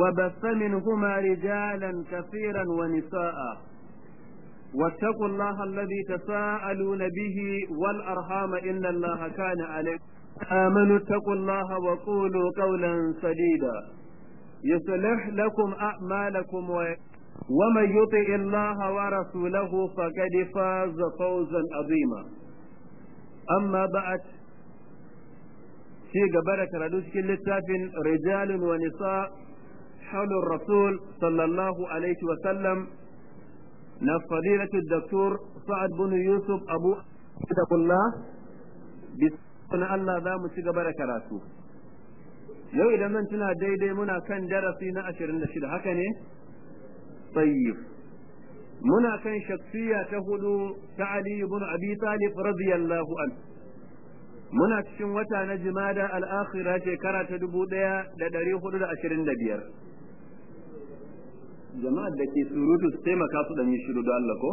وبث منهما رجالا كثيرا ونساء واتقوا الله الذي تساءلون به والأرحام إن الله كان عليكم آمنوا اتقوا الله وقولوا قولا سديدا يصلح لكم أعمالكم و... ومن يطع الله ورسوله فقد فاز فوزا عظيما أما بعد في قبلة ردوش كل رجال ونساء حول الرسول صلى الله عليه وسلم فضيلة الدكتور سعد بن يوسف أبو عبد الله بسم الله ذا مشيغ karatu. yau idan zan tuna daidai muna kan darasi na ashirin da shida haka ne tayyib muna kan shaksiya ta hudu ta Ali ibn Abi Talib radiyallahu an muna cikin wata na jimada al-akhira shekara ta dubu ɗaya da ɗari hudu da ashirin da biyar Jama'ar da ke surutu su taimaka su dan yi shiru da Allah ko?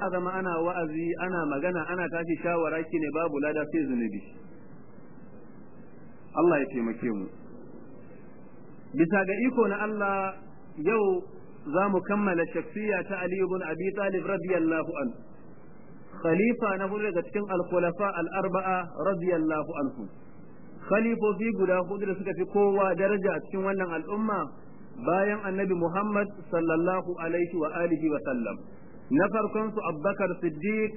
A zama ana wa'azi ana magana ana tashi shawara ki ne babu lada sai zunubi. Allah ya taimake mu. Bisa ga iko na Allah yau za mu kammala shafiya ta Ali ibn Abi Talib radiyallahu an khalifa na huɗu daga cikin al-khulafa al-arba'a radiyallahu anhu. Khalifofi guda huɗu da suka fi kowa daraja a cikin wannan al'umma bayan annabi Muhammad sallallahu alaihi wa alihi wa sallam. Na farkon su Abubakar Siddiq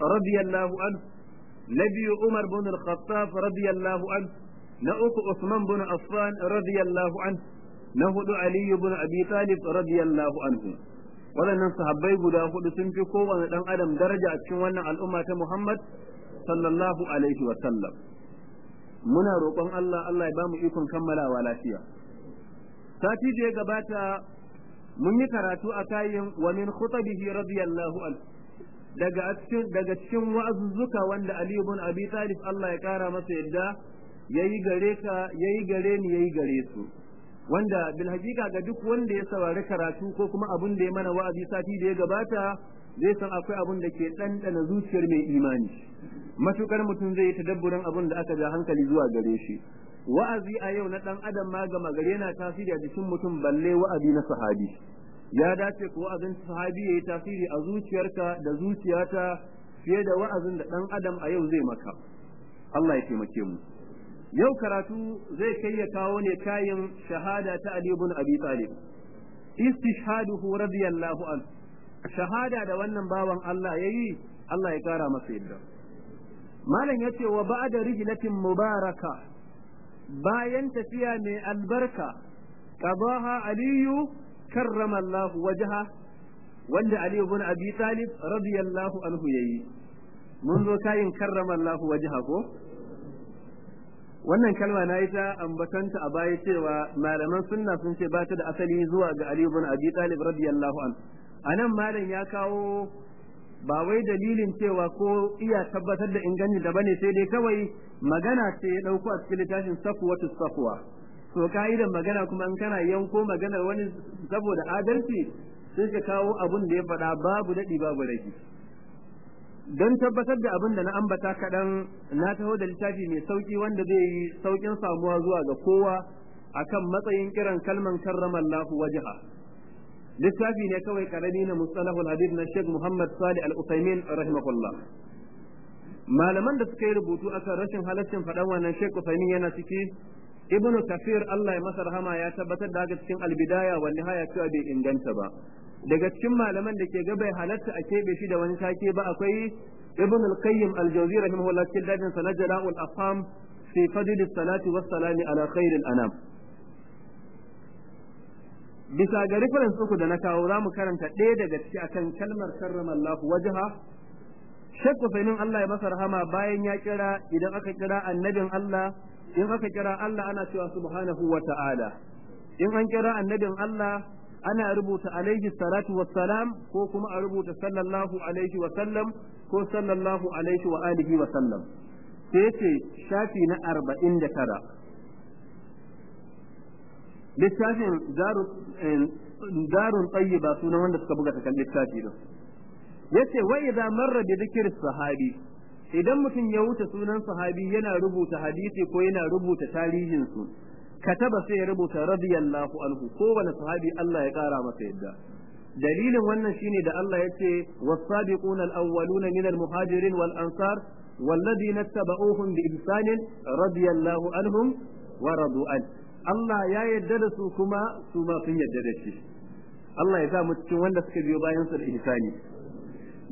radiyallahu an na biyu Umar bin al-Khattab radiyallahu an na uku Usman bin Affan radiyallahu an na huɗu Ali bin Abi Talib radiyallahu anhu. Waɗannan sahabbai guda huɗu sun fi kowane ɗan adam daraja a cikin wannan al'umma ta Muhammad sallallahu alaihi wa sallam. Muna roƙon Allah Allah ya ba mu ikon kammalawa lafiya. Sati da ya gabata mun yi karatu a kayan wa min khutabihi radiyallahu an daga cikin daga cikin wa'azuzzuka wanda Ali ibn Abi Talib Allah ya kara masa yadda yayi gare ka yayi gare ni yayi gare su. Wanda bil hakika ga duk wanda ya saurari karatu ko kuma abun da ya mana wa'azi sati da ya gabata zai san akwai abun da ke ɗanɗana zuciyar mai imani. Matukar mutum zai yi tadabburin abun da aka ja hankali zuwa gare shi. Wa'azi a yau na dan adam ma gama gare yana tasiri a jikin mutum balle wa'azi na sahabi. Ya dace ko wa'azin sahabi yayi tasiri a zuciyarka da zuciyata fiye da wa'azin da dan adam a yau zai maka. Allah ya taimake mu. Yau karatu zai kai ya kawo ne kayan shahada ta Ali ibn Abi Talib. Istishhaduhu radiyallahu an. Shahada da wannan bawan Allah yayi Allah ya kara masa yadda. Malam ya ce wa ba'da rijlatin mubaraka. Bayan tafiya mai albarka qadaha aliyu karrama Allah wajha wanda Ali ibn Abi Talib radiyallahu anhu yayi. Mun zo kayin karrama Allah wajha ko? Wannan kalma na yi ta ambatanta a baya cewa malaman sunna sun ce ba ta da asali zuwa ga Ali ibn Abi Talib radiyallahu anhu. Anan malam ya kawo ba wai dalilin cewa ko iya tabbatar da inganci da ba ne sai dai kawai magana ce ya ɗauko a cikin littafin safwatu safwa to ka'idan magana kuma in kana yanko maganar wani saboda adalci sai ka kawo abun da ya faɗa babu daɗi babu rage don tabbatar da abin da na ambata kaɗan na taho da littafi mai sauƙi wanda zai yi saukin samuwa zuwa ga kowa akan matsayin kiran kalman karramallahu wajha. Littafi ne kawai ƙarami na mustalahul hadith na Sheikh Muhammad Salih Al-Utsaimin rahimahullah. Malaman da suka yi rubutu akan rashin halaccin faɗan wannan Sheikh Utsaimin yana ciki ibnu kafir Allah ya masa rahama ya tabbatar da haka cikin albidaya wa nihaya cewa bai inganta ba. Daga cikin malaman da ke ga bai halatta a keɓe shi da wani take ba akwai ibn al-qayyim al-jawzi rahimahullah cikin daɗin sa najra'ul afham fi fadl salati was salami ala khairil anam. Bisa ga reference uku da na kawo za mu karanta ɗaya daga ciki akan kalmar karrama Allah wajha. Sheikh Usaimin Allah ya masa rahama bayan ya kira idan aka kira annabin Allah in aka kira Allah ana cewa subhanahu wa ta'ala. In an kira annabin Allah ana rubuta alaihi salatu wassalam ko kuma a rubuta sallallahu alaihi wa sallam ko sallallahu alaihi wa alihi wa sallam. Sai ce shafi na arba'in da tara. littafin darun tayyiba sunan wanda suka buga takan littafi din yace wa idza marra bi dhikri sahabi idan mutum ya wuce sunan sahabi yana rubuta hadisi ko yana rubuta tarihin su kataba sai ya rubuta radiyallahu anhu kowane sahabi Allah ya kara masa yadda dalilin wannan shine da Allah ya ce was-sabiquna al-awwaluna min al-muhajirin wal ansar والذين اتبعوهم بإحسان رضي الله عنهم ورضوا عنه Allah ya yarda da su kuma su ma sun yarda da shi. Allah ya sa mu cikin wanda suka biyo bayan su da ihsani.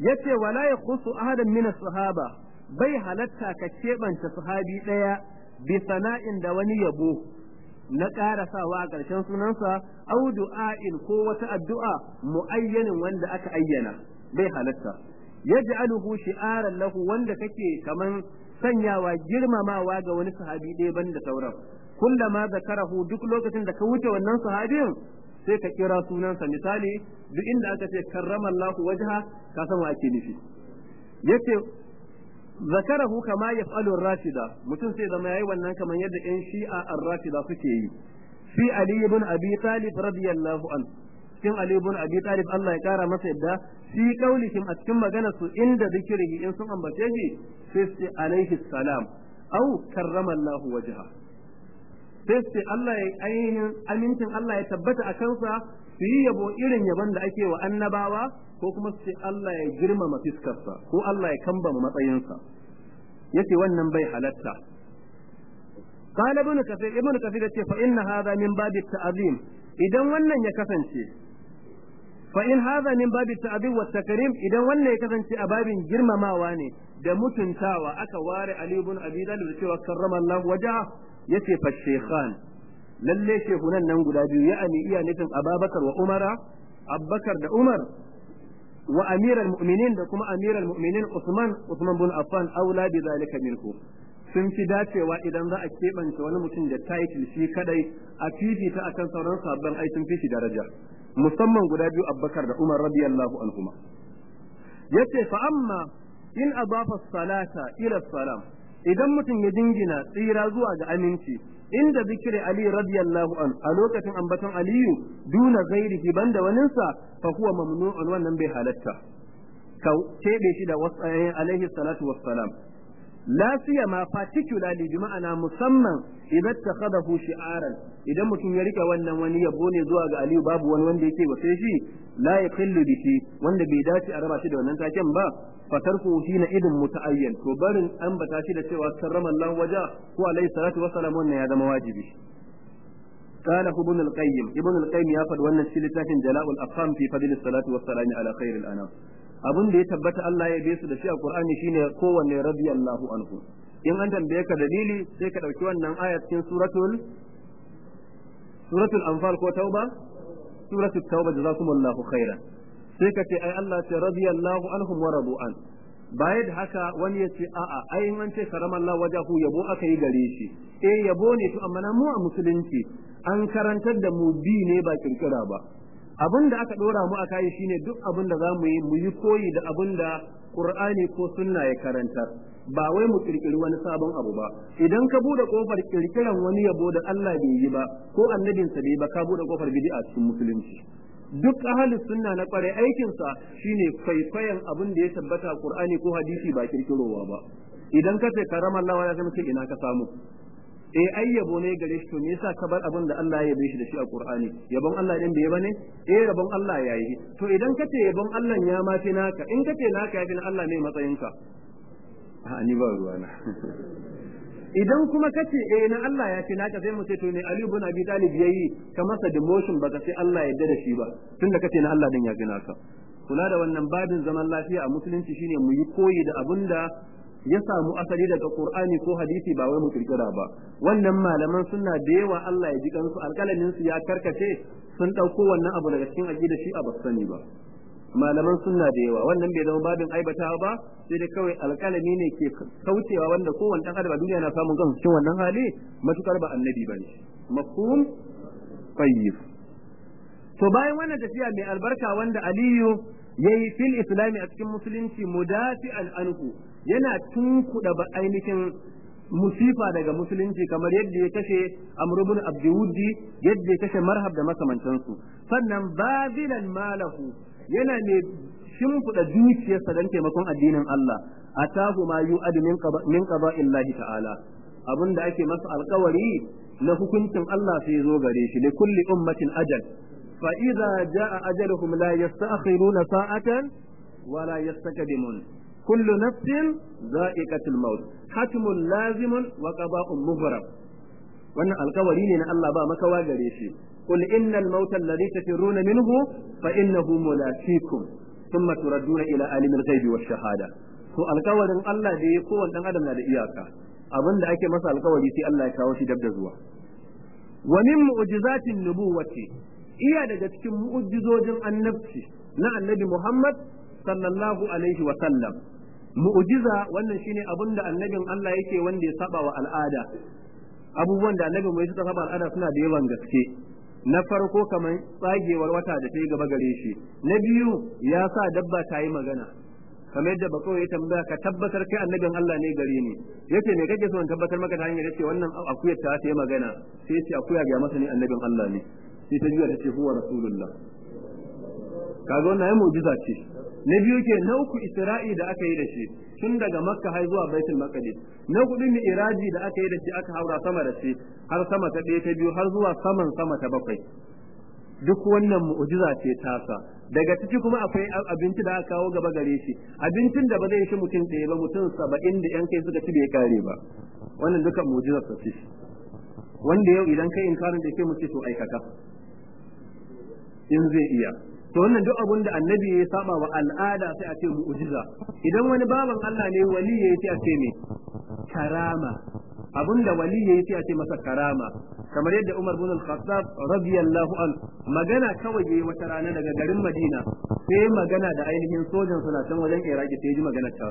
Yace wala yakhusu ahadan min as-sahaba bai halatta ka keɓanta sahabi ɗaya bi sana'in da wani yabo na ƙarasawa a ƙarshen sunansa au du'a'in ko wata addu'a mu'ayyanin wanda aka ayyana bai halatta. Yaj'aluhu shi'aran lahu wanda kake kaman sanyawa girmamawa ga wani sahabi ɗaya banda sauran. Kullama zakarahu duk lokacin da ka wuce wannan sahabin sai ka kira sunansa. Misali duk inda aka ce karrama Allah wajha ka san wa ake nufi. Yace zakarahu kama yaf'alu ar-rafida. Mutum sai zama yayi wannan kamar yadda ƴan shi'a ar-rafida suke yi. Fi ali ibn abi talib radiyallahu an cikin ali ibn abi talib Allah ya kara masa yadda fi qaulihim a cikin magana su inda zikrihi in sun ambace shi sai sai alaihi salam. Au karrama Allah wajha. sai sai Allah ya ainihin amincin Allah ya tabbata a kansa su yi yabo irin yabon da ake wa annabawa ko kuma su ce Allah ya girmama fiskarsa ko Allah ya kambama matsayinsa yace wannan bai halatta قال ابن كثير ابن كثير yace fa inna hadha min babi ta'zim idan wannan ya kasance fa in hadha min babi ta'zim wa takrim idan wannan ya kasance a babin girmamawa ne da mutuntawa aka ware Ali ibn Abi Talib da cewa karrama Allah waja ya ce fa shaykhan lalle shehunan nan guda biyu ya ani iya nufin Ababakar wa Umara Abubakar da Umar wa amiral mu'minin da kuma amiral mu'minin Usman Usman bin Affan aula bi zalika minhu. Sun fi dacewa idan za a keɓance wani mutum da title shi kadai a fifita akan sauran sabbin ai sun fi shi daraja. Musamman guda biyu Abubakar da Umar radiyallahu anhuma. Yace fa amma in adafa salata ila salam idan mutum ya jingina tsira zuwa ga aminci inda zikiri Ali radiyallahu an a lokacin ambaton Aliyu duna ghairihi banda waninsa fa huwa mamnu'un wannan bai halatta. Ka kebe shi da alaihi salatu wassalam. la siyama particularly bi ma'ana musamman idan takhadahu shi'aran idan mutum ya rike wannan wani yabo ne zuwa ga Aliyu babu wani wanda yake wace shi la yaqillu bihi wanda bai dace a raba shi da wannan taken ba fatarku na idin muta'ayyan to barin ambata shi da cewa karrama Allah waja ko alayhi salatu wassalam wannan ya zama wajibi قال ابن القيم ابن القيم يا فد wannan cikin littafin jala'ul afham fi fadl salatu wassalam ala khair al anam abin da ya tabbata Allah ya bi su da shi a Qur'ani shine kowanne radiyallahu anhu. In an tambaye ka dalili sai ka ɗauki wannan aya cikin suratul suratul anfal ko tauba? Suratul tauba jazakumullahu khairan. Sai ka ce ai Allah ce radiyallahu anhum wa radu an baya da haka wani ya ce a'a ai an ce karama Allah wajahu yabo aka yi gare shi. Eh yabo ne to amma mu a musulunci an karantar da mu bi ne ba kirkira ba. Abin da aka dora mu aka yi shine duk abin da za mu yi mu yi koyi da abin da Qur'ani ko sunna ya karantar. Ba wai mu kirkiri wani sabon abu ba. Idan ka buɗe ƙofar kirkiran wani yabo da Allah bai yi ba ko annabinsa bai ba ka buɗe ƙofar bid'a cikin musulunci. Duk ahli sunna na kware aikinsa shine kwaikwayon abin da ya tabbata Qur'ani ko hadisi ba kirkirowa ba. Idan ka ce karama Allah zama ce ina ka samu? Eh ai yabo ne gare shi to me yasa ka bar abin da Allah ya yabe shi da shi a Qur'ani? Yabon Allah din bai ba ne? Eh yabon Allah ya yi. To idan ka ce yabon Allah ya ma fi naka in ka ce naka ya fi na Allah ne matsayinka? A ni ba ruwana idan kuma kace eh na Allah ya ce naka sai mu ce to ne Ali ibn Abi Talib yayi ka masa demotion baka sai Allah ya da shi ba tunda kace na Allah din ya fi naka. Kula da wannan babin zaman lafiya a musulunci shine mu yi koyi da abin da ya samu asali daga Qur'ani ko hadisi ba wai mu kirkira ba. Wannan malaman sunna da yawa Allah ya ji kansu alƙalamin su ya karkace sun ɗauko wannan abu daga cikin aqida shi a basani ba. Malaman sunna da yawa wannan bai zama babin aibatawa ba sai dai kawai alƙalami ne ke kaucewa wanda kowanne dan adam a duniya na samun kansu cikin wannan hali matuƙar ba annabi ba ne mafhum? Tayyib. To bayan wannan tafiya mai albarka wanda aliyu yayi fil islami a cikin musulunci mudafi'an anhu yana tunkuda ba ainihin musifa daga musulunci kamar yadda ya kashe Amr ibn Abdiwuddi yadda ya kashe Marhab da makamantansu. Sannan bazilan malahu yana ne shimfiɗa dukiyarsa don taimakon addinin Allah. Atahu ma yu'adu min qada min qada'illahi ta'ala. Abinda ake masa alkawari na hukuncin Allah sai zo gare shi li kulli ummatin ajal. Fa idza jaa ajaluhum la yasta'khiruna sa'atan wa la yastaqdimun. kullu nafsin za'iqatul maut. Hatmun lazimun wa qada'un mubarrab wannan alkawari ne na Allah ba makawa gare shi. Qul innal mauta alladhi tafirruna minhu fa innahu mulaqikum thumma turadduna ila alimil shahada. To alkawarin Allah da ya kowan dan adam na da iyaka. Abin da ake masa alkawari sai Allah ya kawo shi dab da zuwa. Wa min mu'jizatin nubuwati iya daga cikin mu'jizojin annabci na annabi Muhammad sallallahu alaihi wa sallam. Mu'jiza wannan shine abin da annabin Allah yake wanda ya saba wa al'ada. Abubuwan da annabi mai suka saba al'ada suna da yawan gaske. Na farko kamar tsagewar wata da ta yi gaba gare shi. Na biyu ya sa dabba ta yi magana. Kamar yadda bako ya tambaya ka tabbatar kai annabin Allah ne gare ni. Yace me kake so in tabbatar maka ta hanyar? Yace wannan akuyar ta ta yi magana. Sai ya ce akuya ga masa ne annabin Allah ne. Sai ta juya ta ce huwa rasulullah. Kaga wannan ai mu'jiza ce. Na biyu ke na uku isra'i da aka yi da shi tun daga makka har zuwa baitul maqdis. Na huɗu mi'raji da aka yi da shi aka haura sama da shi har sama ta ɗaya ta biyu har zuwa saman sama ta bakwai. Duk wannan mu'jiza ce tasa. Daga ciki kuma akwai abinci da aka kawo gaba gare shi. Abincin da ba zai shi mutum ɗaya ba mutum saba'in da yan kai suka ci bai kare ba. Wannan dukan mu'jizar sa ce. Wanda yau idan kai inkarin da ke mu ce to aikata. In zai iya. To wannan duk abun da annabi ya saba wa al'ada sai a ce mu'jiza. Idan wani baban Allah ne wali ya ce a ce me? Karama. Abun da wali ya ce a ce masa karama. Kamar yadda Umar bin Al-Khattab radiyallahu an magana kawai yayi wata rana daga garin Madina sai magana da ainihin sojan suna can wajen Iraki sai ji magana ta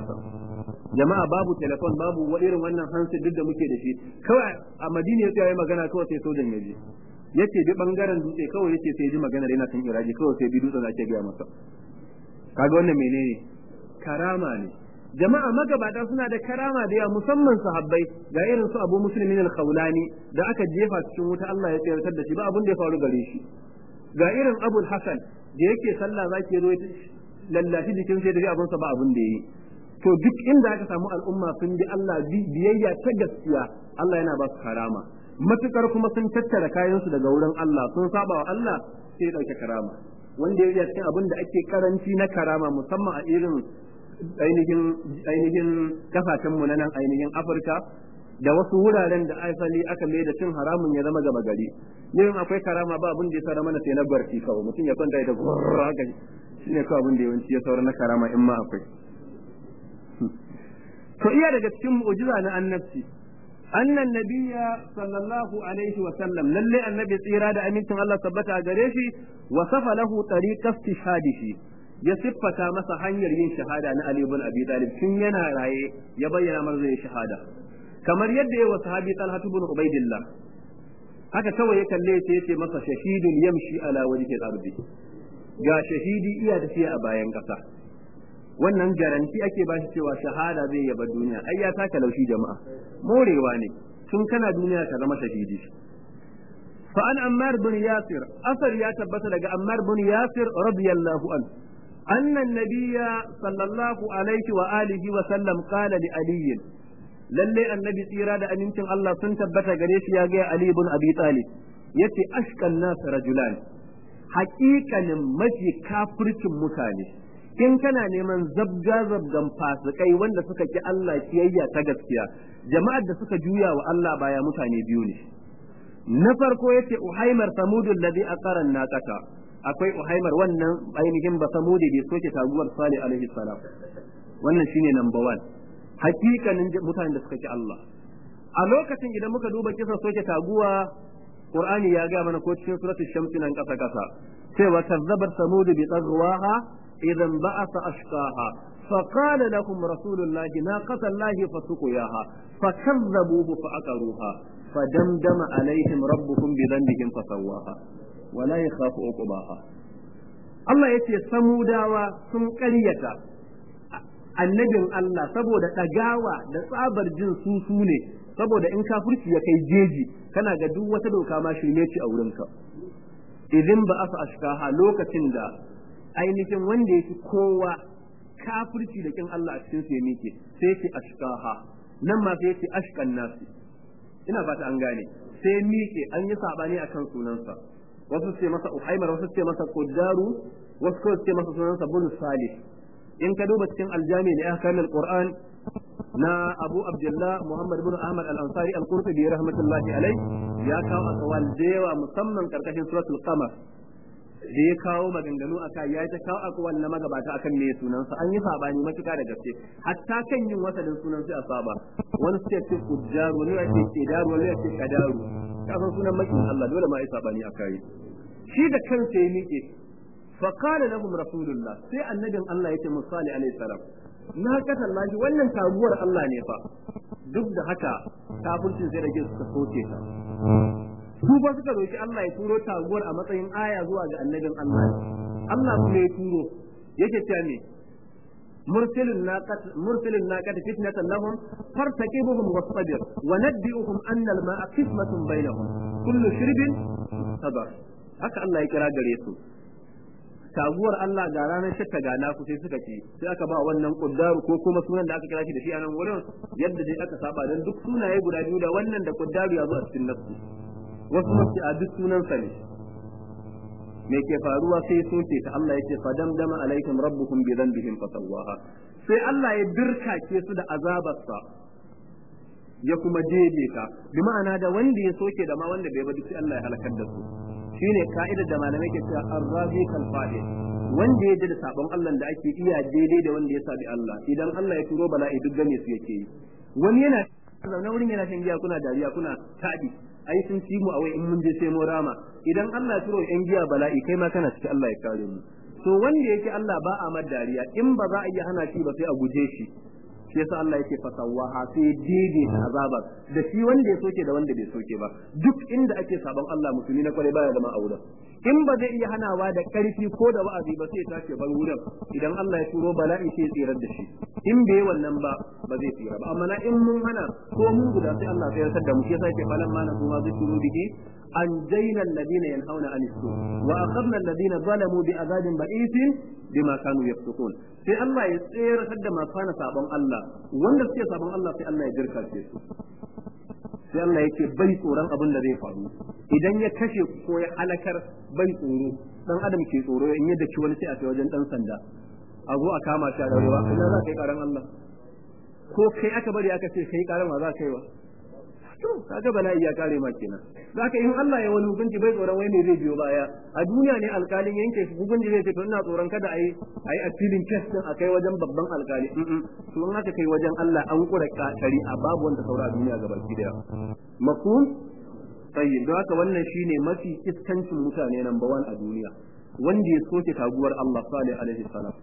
jama'a babu telefon babu irin wannan hansi duk da muke da shi. Kawai a Madina ya yi magana kawai sai sojan ya je ya ce bi ɓangaren dutse kawai ya ce sai ji magana yana tun iraji kawai sai bi dutsen ake gaya masa. Kaga wannan menene? Karama ne. Jama'a magabata suna da karama da yawa musamman sahabbai. Ga irin su Abu Muslimin al-Khawlani da aka jefa cikin wuta Allah ya tsayar da shi ba abin da ya faru gare shi. Ga irin Abu Hassan da yake sallah zaki zo lallashi jikin sai da abin sa ba abin da yi. To duk inda aka samu al'umma sun bi Allah biyayya ta gaskiya Allah yana ba su karama. Matuƙar kuma sun tattara kayansu daga wurin Allah sun saba wa Allah sai ɗauke karama. Wanda ya cikin abin da ake karanci na karama musamman a irin ainihin ainihin ƙasashen mu na nan ainihin Afirka da wasu wuraren da asali aka mai da cin haramun ya zama gaba gari. Yin akwai karama ba abin da ya saura mana sai na gwarti kawai. Mutum ya kwanta da gurra haka shine kawai abin da yawanci ya saura na karama in ma akwai. To iya daga cikin mu'jiza na annabci annan nabiyya sallallahu alaihi wa sallam lalle annabi tsira da amincin Allah tabbata a gare shi wa safa lahu tariqat istishhadihi ya siffata masa hanyar yin shahada na Ali ibn Abi Talib tun yana raye ya bayyana mar zai shahada. Kamar yadda ya wa sahabi Talha ibn Ubaidillah haka kawai ya kalle sai ya ce masa shahidun yamshi ala ga shahidi iya tafiya a bayan kasa wannan garanti ake ba shi cewa shahada zai yaba duniya. Ai ya taka laushi jama'a. Morewa ne. Tun kana duniya ka zama shahidi. Fa an ammar bin yasir asar ya tabbata daga ammar bin yasir radiyallahu an anna nabiyya sallallahu alaihi wa alihi wa sallam qala li ali lalle annabi tsira da amincin Allah sun tabbata gare shi ya ga ali ibn abi talib. Yace ashkan nas rajulan. Haƙiƙanin mafi kafircin mutane. In kana neman zabga zabgan fasikai wanda suka ki Allah kiyayya ta gaskiya jama'ar da suka juya wa Allah baya mutane biyu ne. Na farko ya ce uhaimar samudul ladhi aqara naqata. Akwai uhaimar wannan ainihin ba samudi bai soke taguwar salih alaihi salam. Wannan shine number one. Hakikanin mutanen da suka ki Allah. A lokacin idan muka duba kisan soke taguwa Qur'ani ya ga mana ko cikin suratul shamsi nan kasa kasa cewa kazzabar samud bi tagwaha idan ba'atha ashqaha فقال لهم رسول الله ناقة الله فسقياها فكذبوه فأكروها فدمدم عليهم ربهم بذنبهم فسواها ولا يخاف عقباها Allah ya ce samudawa sun ƙaryata annabin Allah saboda ɗagawa da tsabar jin su su ne saboda in kafirci ya kai jeji kana ga duk wata doka ma shirme ci a wurinka idan ba asa ashkaha lokacin da ainihin wanda yake kowa kafirci da kin Allah a cikin su ya sai ce ashkaha nan ma sai ce ashkan nasi. Ina fata an gane. Sai mike an yi saɓani akan sunansa. Wasu ce masa uhaimar wasu ce masa quddaru wasu ko ce masa sunansa bun salih. In ka duba cikin aljami da ahkamul qur'an na abu abdullah muhammad ibn ahmad al-ansari al-qurtubi rahmatullahi alai ya kawo aqwal da yawa musamman ƙarƙashin suratul qamar. da ya kawo maganganu a kai ya ta kawo akwai na magabata akan me sunan sunansa. An yi saɓani matuka da gaske. Hatta kan yin wasalin sunan sai a saba. Wani sai ce kujjaru ne yake kidaru ne yake kadaru. Kafin sunan makin Allah dole ma ai saɓani kai. Shi da kansa ya miƙe. Fakala na kuma rasulullah sai annabin Allah ya ce musali alaihi salam. Na kata wannan taguwar Allah ne fa. Duk da haka kafircin sai da ke suka soke ta. su ba suka roki Allah ya turo taguwar a matsayin aya zuwa ga annabin Allah Allah kuma ya turo yake cewa ne مرسل الناقة مرسل الناقة فتنة لهم فارتكبهم واصطبر ونبئهم أن الماء قسمة بينهم كل شرب صبر haka Allah ya kira gare su taguwar Allah ga ranar shakka ga naku sai suka ce sai aka ba wannan kuddaru ko kuma sunan da aka kira shi da shi a nan wurin yadda dai aka saba dan duk sunaye guda biyu da wannan da kuddaru ya zo a cikin nafsu Wasu mace a duk sunan sa ne. Me ke faruwa sai soke ta Allah yake fadamdama alaikum rabbukum bi dhanbihim fasawaha. Sai Allah ya dirkake su da azabarsa ya kuma daidaita bi ma'ana da wanda ya soke da ma wanda bai ba duk sai Allah ya halakar da su. Shine ka'idar da malamai ke cewa arrabi kal fa'il. Wanda ya da sabon Allah da ake iya daidai da wanda ya sabi Allah. Idan Allah ya turo bala'i duk game su yake yi. Wani yana zaune wurin yana shan giya kuna dariya kuna taɗi. Ai sun ci mu a wai in mun je sai mu rama. Idan Allah ya turo yan giya bala'i kai ma kana cikin Allah ya kare mu. To wanda yake Allah ba a dariya in ba za a iya hana shi ba sai a guje shi. shi yasa Allah yake fasawaha sai daidaita azabar da shi wanda ya soke da wanda bai soke ba duk inda ake sabon Allah musulmi na kwarai baya zama a wurin in ba zai iya hanawa da karfi ko da wa'azi ba sai ya tashi bar wurin idan Allah ya turo bala'i sai ya tsirar da shi in bai wannan ba ba zai tsira ba amma na in mun hana ko mun guda sai Allah ya yarda da mu shi yasa yake falan ma na kuma zai turo biki أنجينا الذين ينهون عن السوء وأخذنا الذين ظلموا بعذاب بئيس بما كانوا يفسقون sai Allah ya tsere da masu hana sabon Allah. Wanda suke sabon Allah sai Allah ya jirka su. Sai Allah yake bai tsoron abin da zai faru. Idan ya kashe ko ya halakar bai tsoro. Dan adam ke tsoro in ya daki wani sai a wajen dan sanda. A zo a kama shi a daurewa karan Allah? Ko kai aka bari aka ce kai karan ma za ka yi wa? To kaga bala'i ya kare ma kenan. Zaka in Allah ya wani hukunci bai tsoron wai me zai biyo baya. A duniya ne alkalin yanke hukunci zai ce to ina tsoron kada ayi ayi a filin case din akai wajen babban alkali. To in aka kai wajen Allah an kura shari'a babu wanda saura a duniya gaba ki ɗaya. Mafhum? Tayyib. Don haka wannan shine mafi iskancin mutane number 1 a duniya. Wanda ya soke taguwar Allah salih alaihi salam.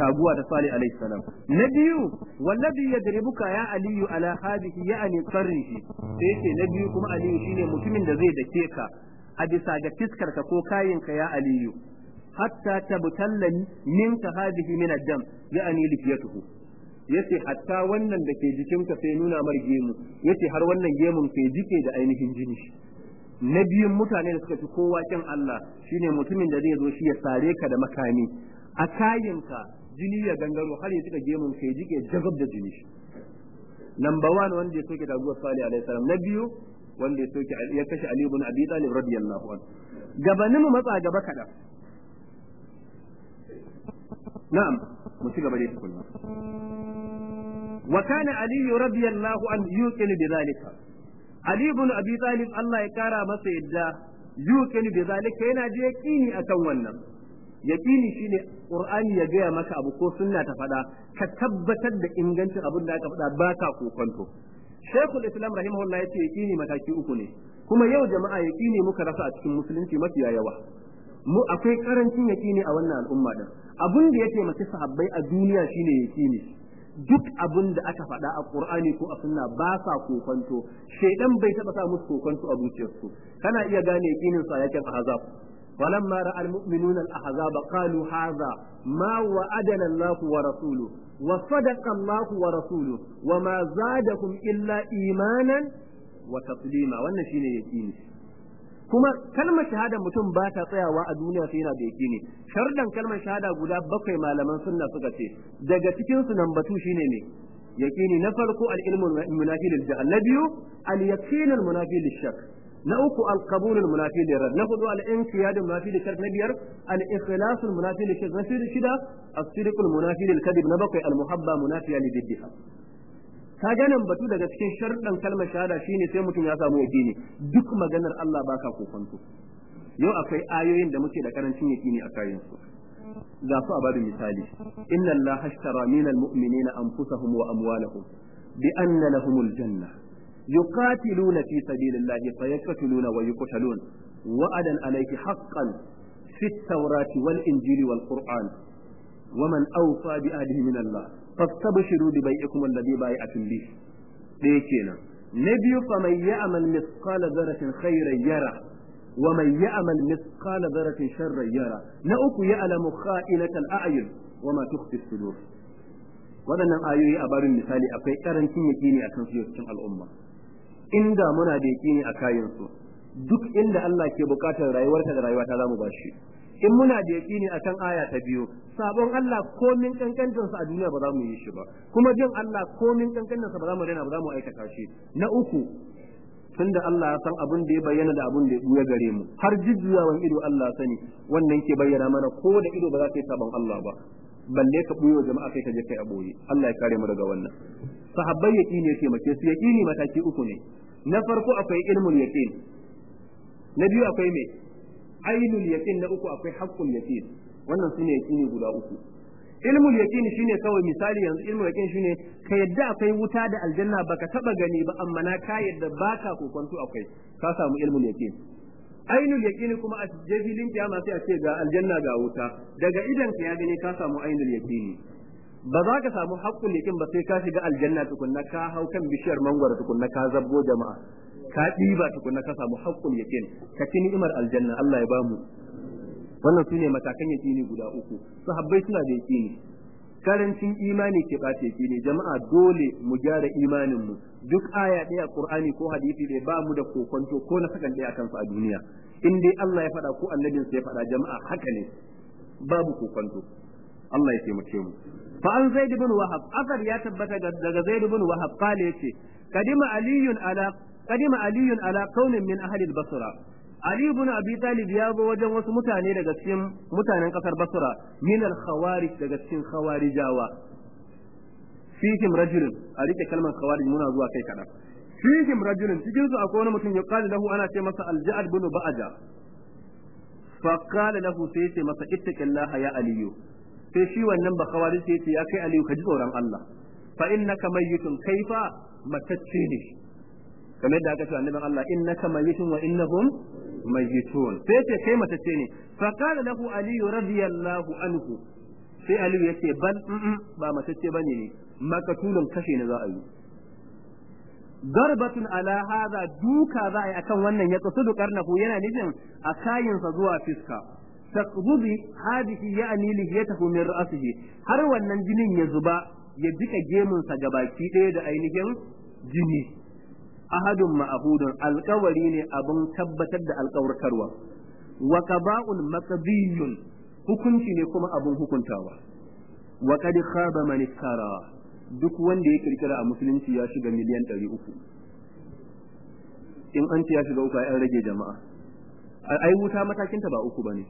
Taguwa ta Salih alaihi salam. Na biyu wallazi yadribuka ya aliyu ala hadhihi ya'ni qarrihi sai ce na biyu kuma aliyu shine mutumin da zai dake ka a bisa ga fiskar ka ko kayin ka ya aliyu. Hatta tabtalla minka hadhihi min ad-dam ya'ni lifiyatuhu ya ce hatta wannan da ke jikinka sai nuna mar gemu. Yace har wannan gemun ke jike da ainihin jini na biyun mutane da suka fi kowa kin Allah shine mutumin da zai zo shi ya sare ka da makami. A kayinka jini ya gangaro har ya cika gemun kai jike jagab da jini. Number one wanda ya soke taguwar salih alaihi salam. Na biyu wanda ya soke ya kashe ali ibn abi talib radiyallahu anhu. Gabanin mu matsa gaba kada na'am mu ci gaba da tukunna. Wa kana ali radiyallahu an yuqinu bidhalika ali ibn abi talib Allah ya kara masa yadda yuqinu bidhalika yana da yaqini akan wannan. Yaqini shine qur'ani ya gaya maka abu ko sunna ta faɗa ka tabbatar da ingancin abin da aka faɗa ba ka kokonto. Shaykhul islam rahimahullah ya ce yaqini mataki uku ne. Kuma yau jama'a yaqini muka rasa a cikin musulunci mafiya yawa. Mu akwai ƙarancin yaqini a wannan al'umma din. Abin da ya taimaki sahabbai a duniya shine yaqini. Duk abin da aka faɗa a Qur'ani ko a sunna ba sa kokonto. Shedan bai taba sa musu kokonto a zuciyarsu. Kana iya gane yaqinin sa yaƙin ahzab. فلما راى المؤمنون الاحزاب قالوا هذا ما وعدنا الله ورسوله وصدق الله ورسوله وما زادهم الا ايمانا وتسليما wannan shine yaqini kuma kalmar shahada mutum ba ta tsayawa a duniya sai yana da yaqini shardan kalmar shahada guda bakwai malaman sunna suka ce daga cikin su nan batu shine ne yaqini na farko al-ilmu munafi lil jahl na biyu al-yaqin al-munafi lil shak na uku al-qabul al-munafi lil rad. Na huɗu al-inqiyad al-munafi lil shak na biyar al-ikhlas al-munafi shak na shida as-sidq al-munafi lil kadhib na bakwai al-muhabba munafiya li diddiha. Ka ganin batu daga cikin sharɗan kalmar shahada shine sai mutum ya samu yaqini duk maganar Allah baka kokonto. Yau akwai ayoyin da muke da ƙarancin yaqini a kayan su ga su a ba da misali. Inna allaha ashtara minal mu'minina anfusahum wa amwalahum bi anna lahumul janna. yuqatiluna fi sabilillahi fayaqtuluna wa yuqtalun wa'adan alayhi haqqan fi at-taurati wal injili wal qur'an ومن أوفى بأهله من الله فاستبشروا ببيعكم الذي بايعتم به ديكينا نبي فمن يعمل مثقال ذرة خيرا يره ومن يعمل مثقال ذرة شرا يره نأك يعلم خائنة الأعين وما تخفي الصدور waɗannan ayoyi a barin misali akwai ƙarancin yaƙini a kan cikin al'umma Inda muna da yaƙini a kayansu. Duk inda Allah ke buƙatar rayuwarka da rayuwata za mu ba shi. In muna da yaƙini akan aya ta biyu sabon Allah komin kankancin sa a duniya ba za mu yi shi ba. Kuma jin Allah komin kankancin sa ba za mu daina ba za mu aikata shi. Na uku tunda Allah ya san abin da ya bayyana da abin da ya buya gare mu har jujjuyawan ido Allah sani wannan ke bayyana mana ko da ido ba za ka yi sabon Allah ba. Balle ka buyo jama'a kai ka je kai a ɓoye Allah ya kare mu daga wannan. Sahabbai yaqini ya taimake su yaqini mataki uku ne. Na farko akwai ilmul yaqin. Na biyu akwai me? Ainul yaqin. Na uku akwai haqqul yaqin. Wannan su ne yaqini guda uku. Ilmul yaqin shine kawai misali yanzu ilmul yaqin shine ka yadda akwai wuta da aljanna baka taba gani ba amma na ka yadda baka kokonto akwai. Ka samu ilmul yaqin. Ainul yaqin kuma a jahilin kiyama sai a ce ga aljanna ga wuta. Daga idan ka ya gani ka samu ainul yaqin ba za ka samu haqqul yaqin ba sai ka shiga aljanna tukunna ka hau kan bishiyar mangwaro tukunna ka zabbo jama'a ka ɗiba tukunna ka samu haƙƙul yaƙin ka ci ni'imar aljanna Allah ya ba mu wannan su ne matakan yaƙini guda uku. Sahabbai suna da yaƙini. Karancin imani ke ɓata yaƙini. Jama'a dole mu gyara imanin mu duk aya ɗaya Qur'ani ko hadisi ɗaya ba mu da kokonto ko na sakan ɗaya kansu a duniya. In dai Allah ya faɗa ko annabin sa ya faɗa jama'a haka ne. Babu kokonto. Allah ya taimake mu. fa an zaid ibn wahab asar ya tabbata daga zaid ibn wahab kale ya ce kadima aliyun ala kadima aliyun ala qaumin min ahli al-basra. Ali ibn abi talib ya zo wajen wasu mutane daga cikin mutanen ƙasar basra min al-khawarij daga cikin khawarijawa. Fihim rajulun a riƙe kalmar khawarij muna zuwa kai kadan fihim rajulun cikin su akwai wani mutum ya kali lahu ana ce masa al-ja'ad ba'aja fa qala lahu sai ce masa ittaqillaha ya aliyu. Sai shi wannan ba khawarij sai ce ya kai aliyu ka ji tsoron Allah. Fa innaka mayyitun kaifa matacce ne. Kamar yadda aka ce annabin Allah innaka mayyitun wa innahum mayyitun. Sai ce kai matacce ne. Fa qala lahu ali radiyallahu anhu. Sai ali ya ce bal ba matacce ba ne ne makatulun kashe ne za a yi. Darbatun ala hada duka za a yi akan wannan ya kusudu karnahu yana nufin a kayinsa zuwa fiska. Taqbudi hadihi ya'ni lihiyatahu min ra'sihi. Har wannan jinin ya zuba ya jika gemunsa gabaki ɗaya da ainihin jini. Ahadun ma'ahudun alkawari ne abin tabbatar da alkawarkarwa wa qada'un maqdiyun hukunci ne kuma abin hukuntawa. Wa qad khaba man iftara duk wanda ya kirkira a musulunci ya shiga miliyan 300 in an ce ya shiga uku an rage jama'a. Ai wuta matakinta ba uku ba ne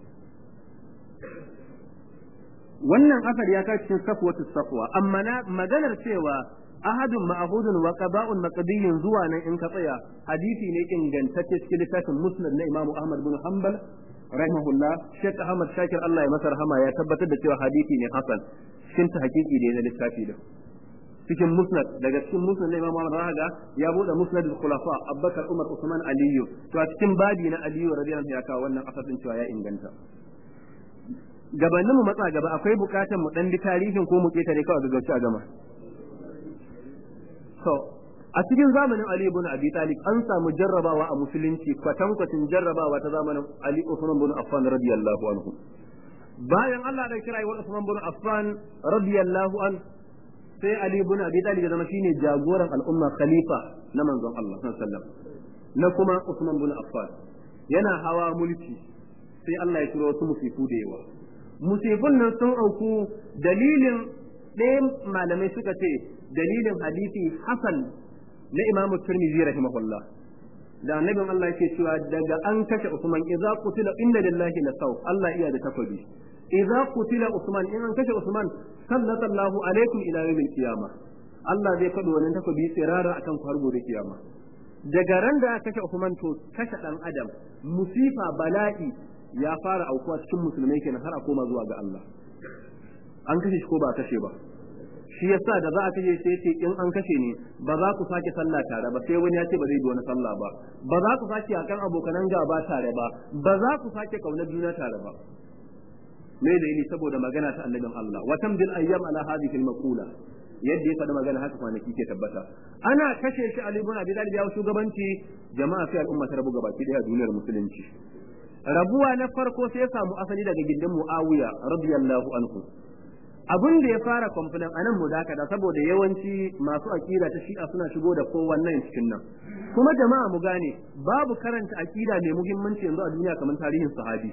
wannan asar ya kai cikin safwatu safwa amma na maganar cewa ahadun ma'ahudun wa qada'un maqdiyyun zuwa nan in ka tsaya hadisi ne ingantacce cikin littafin musnad na Imam Ahmad bin Hanbal rahimahullah. Sheikh Ahmad Shakir Allah ya masa rahama ya tabbatar da cewa hadisi ne hasan. Cikin ta hakiki da na littafi da cikin musnad daga cikin musnad na Imam Ahmad rahaga ya buɗe musnad al-khulafa Abubakar Umar Usman Aliyu. To a cikin babi na Aliyu radiyallahu anhu ya kawo wannan asasin cewa ya inganta. Gabanin mu matsa gaba akwai buƙatar mu dan bi tarihin ko mu ƙetare kawai gaggauci a gama. To a cikin zamanin Ali ibn Abi Talib an samu jarrabawa a musulunci kwatankwacin jarrabawa ta zamanin Ali Usman ibn Affan radiyallahu anhu. Bayan Allah da kira wa Usman ibn Affan radiyallahu an sai Ali ibn Abi Talib zama shine jagoran al'umma khalifa na manzon Allah sallallahu alaihi wasallam na kuma Usman ibn Affan. Yana hawa mulki sai Allah ya turo wasu musifu da yawa. Musifun nan sun auku dalilin ɗayan malamai suka ce dalilin hadisi hasan na imamu turmizi rahimahullah. Da annabin Allah yake cewa daga an kashe Usman idza qutila inna lillahi la saw. Allah iya da takobi. Idza qutila Usman in an kashe Usman sallallahu alaikum ila yawmil qiyama Allah zai kado wannan takobi tsirara akan farko da kiyama. Daga ran da aka kashe Usman to kashe dan adam musifa bala'i ya fara aukuwa cikin musulmai kenan har a koma zuwa ga Allah. An kashe shi ko ba kashe ba? Shi yasa da za a kashe sai ce in an kashe ni ba za ku sake sallah tare ba sai wani ya ce ba zai yi wani sallah ba. Ba za ku sake akan abokanan gaba tare ba ba za ku sake ƙaunar juna tare ba. Me dalili? Saboda magana ta annabin Allah. Wa tamdil ayyam ala hadhihi al-maqula. Yadda ya faɗi magana haka kwanaki ke tabbata. Ana kashe shi Ali ibn Abi Talib ya shugabanci. Jama'a sai al'umma ta rabu gabaki ɗaya duniyar musulunci. Rabuwa na farko sai ya samu asali daga gindin Muawiya radiyallahu anhu. Abin da ya fara kwamfinan a nan mu dakata saboda yawanci masu akida ta shi'a suna shigo da kowannen cikin nan. Kuma jama'a mu gane babu karanta akida mai muhimmanci yanzu a duniya kamar tarihin sahabi.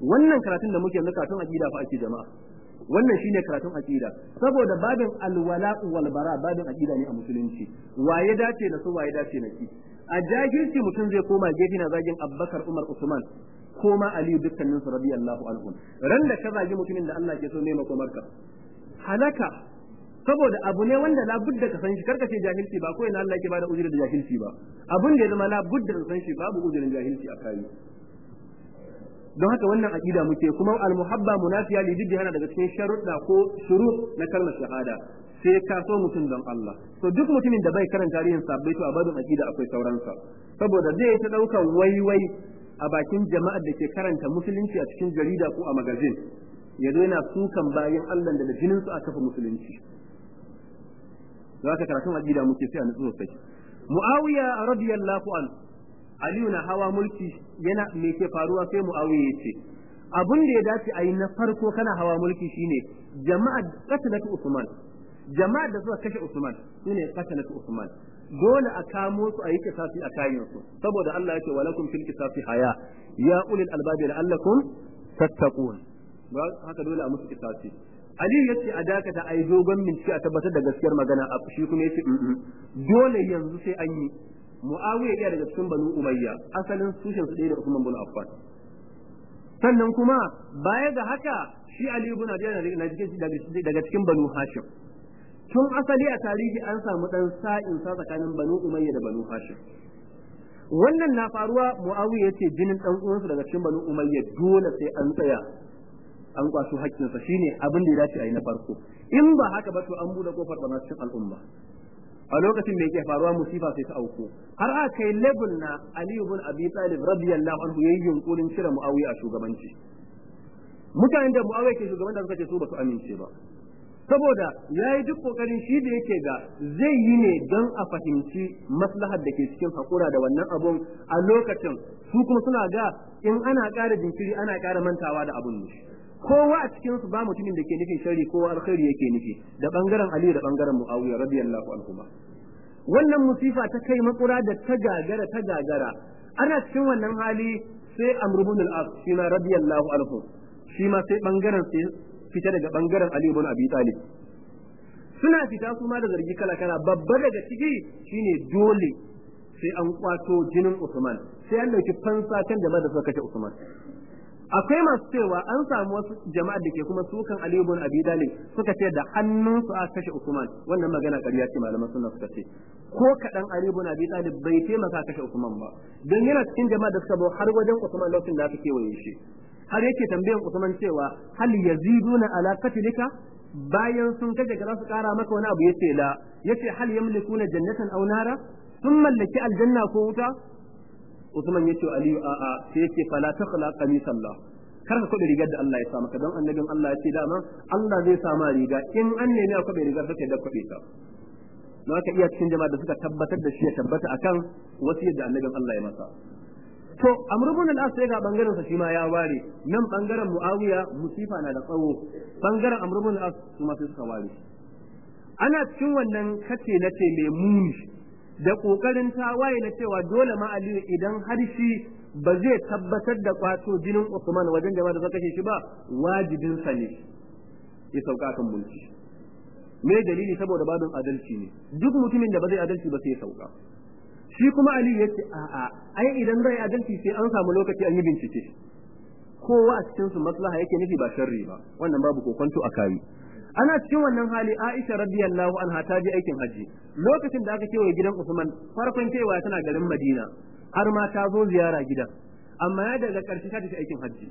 Wannan karatun da muke yanzu karatun akida fa ake jama'a. Wannan shine karatun akida saboda babin alwala wal bara babin akida ne a musulunci. Waye dace da su waye dace na ki a jahilci mutum zai koma gefe na zagin Abubakar Umar Usman. Ko ma Aliyu dukkanin su radiyallahu anhum ran da ka zagi mutumin da Allah ke so ne makomarka? Halaka. Saboda abu ne wanda la budda ka san shi kar ka ce jahilci ba ko ina Allah yake ba da uzuri da jahilci ba. Abun da ya zama la budda ka san shi babu uzurin jahilci a kai. Don haka wannan aqida muke kuma al muhabba munafiya li diddi hana daga cikin sharuɗa ko shurut na kalmar shahada. Sai ka so mutum don Allah. To duk mutumin da bai karanta tarihin sabbai to a babin aqida akwai sauransa. Saboda zai ta ɗaukan waiwai a bakin jama'ar da ke karanta musulunci a cikin jarida ko a magazin ya zo yana sukan bayan Allah da jinin su aka kafa musulunci. Za ka karatun aqida muke sai a nutsu sosai. Muawiya radiyallahu an Aliyu na hawa mulki yana me ke faruwa sai Muawiya ya ce abin da ya dace a yi na farko kana hawa mulki shine jama'ar qatlatu Usman. Jama'ar da suka kashe Usman su ne qatlatu Usman. Dole a kamo su a yi kisasi a kayan su. Saboda Allah yake walakum fil kisasi haya. Ya ulil albabi la'allakum tattaqun. Ba haka dole a musu kisasi Aliyu ya ce a dakata a yi dogon bincike a tabbatar da gaskiyar magana. A shi kuma ya ce dole yanzu sai an yi. Muawiya iya daga cikin Banu Umayya. Asalin tushen su ɗaya da Usman bin Affan. Sannan kuma baya ga haka shi Ali ibn Abi daga cikin Banu Hashim. Tun asali a tarihi an samu dan sa'in sa tsakanin Banu Umayya da Banu Hashim. Wannan na faruwa Muawiya ya ce jinin dan uwansa daga cikin Banu Umayya dole sai an tsaya an kwaso haƙƙinsa shine abin da ya dace a na farko. In ba haka ba to an buɗe ƙofar bana cikin al'umma. A lokacin da yake faruwa musifa sai ta auku. Har aka kai level na Ali ibn Abi Talib radiyallahu anhu yayin yunkurin cire Muawiya a shugabanci. Mutanen da Muawiya ke shugaban da suka ce su ba su amince ba. Saboda yayi duk ƙoƙarin shi da yake ga zai yi ne don a fahimci maslahar da ke cikin hakura da wannan abun a lokacin. Su kuma suna ga in ana ƙara jinkiri ana ƙara mantawa da abun ne. Kowa a cikin su ba mutumin da ke nufin shari kowa alkhairi yake nufi da ɓangaren Ali da ɓangaren Muawiya radiyallahu anhu wannan musifa ta kai makura da ta gagara ta gagara. Ana cikin wannan hali sai Amr ibn al-As shi ma radiyallahu anhu shi ma sai ɓangaren sai fita daga ɓangaren Ali ibn Abi Talib. Suna fita su ma da zargi kala kala. Babba daga ciki shine dole sai an kwato jinin Usman. Sai an ɗauki fansa kan da suka kashe Usman. Akwai masu cewa an samu wasu jama'a da ke kuma sukan Ali ibn Abi Talib suka ce da hannunsu aka kashe Usman. Wannan magana ƙarya ce malaman sunna suka ce. Ko kadan Ali ibn Abi Talib bai taimaka kashe Usman ba. Don yana cikin jama'a da suka har wajen Usman lokacin da aka kewaye shi. Har yake tambayan Usman cewa hal yaziduna ala qatlika? Bayan sun kaje ka za su kara maka wani abu ya ce la. Yace hal yamlikuna jannatan aw nara? Sun mallaki aljanna ko wuta? Usman ya ce Aliyu a a sai ya ce fala takhla qamisallah kar ka kwabe rigar da Allah ya sa maka don annabin Allah ya ce dama Allah zai sa ma riga in an nemi a kwabe rigar sai da kwabe ta. Don haka iya cikin jama'a da suka tabbatar da shi ya tabbata akan wasiyar da annabin Allah ya masa. To amr ibn al-as sai ga ɓangaren sa shi ma ya ware. Nan ɓangaren muawiya musifa na da tsawo. Bangaren amr ibn al-as su ma sai suka ware. Ana cikin wannan kace na ce mai muni da ƙoƙarin tawaye na cewa dole ma aliyu idan har shi ba zai tabbatar da kwato jinin usman wajen jama'a da kashe shi ba wajibin sa ne ya sauka kan mulki. Me dalili saboda babin adalci ne? Duk mutumin da ba zai adalci ba sai ya sauka. Shi kuma Ali ya ce a'a ai idan zai adalci sai an samu lokaci an yi bincike. Kowa a cikin su maslaha yake nufi ba sharri ba wannan babu kokonto a kai ana cikin wannan hali Aisha radiyallahu anha ta je aikin haji lokacin da aka kewaye gidan Usman farkon kewa tana garin Madina har ma ta zo ziyara gidan. Amma ya daga ƙarshe ta tafi aikin haji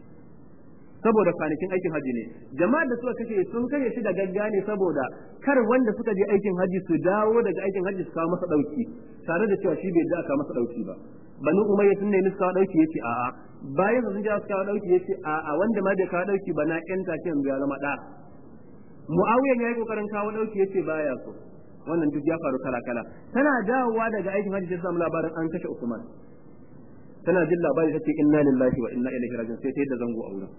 saboda kwanakin aikin haji ne. Jama'a da suka kashe sun kashe shi da gagga ne saboda kar wanda suka je aikin haji su dawo daga aikin haji su kawo masa ɗauki tare da cewa shi bai da aka masa ɗauki ba. Banu umayya sun nemi su kawo ɗauki ya ce a'a. Bayan sun je su kawo ɗauki ya ce a'a wanda ma bai kawo ɗauki ba na yan take yanzu ya zama da muawiya yayi ƙoƙarin kawo ɗauki ya ce baya so. Wannan duk ya faru kala kala tana dawowa daga aikin haji ta samu labarin an kashe Usman. Tana jin labari tace inna lillahi wa inna ilaihi raji'un sai ta yadda zango a wurin.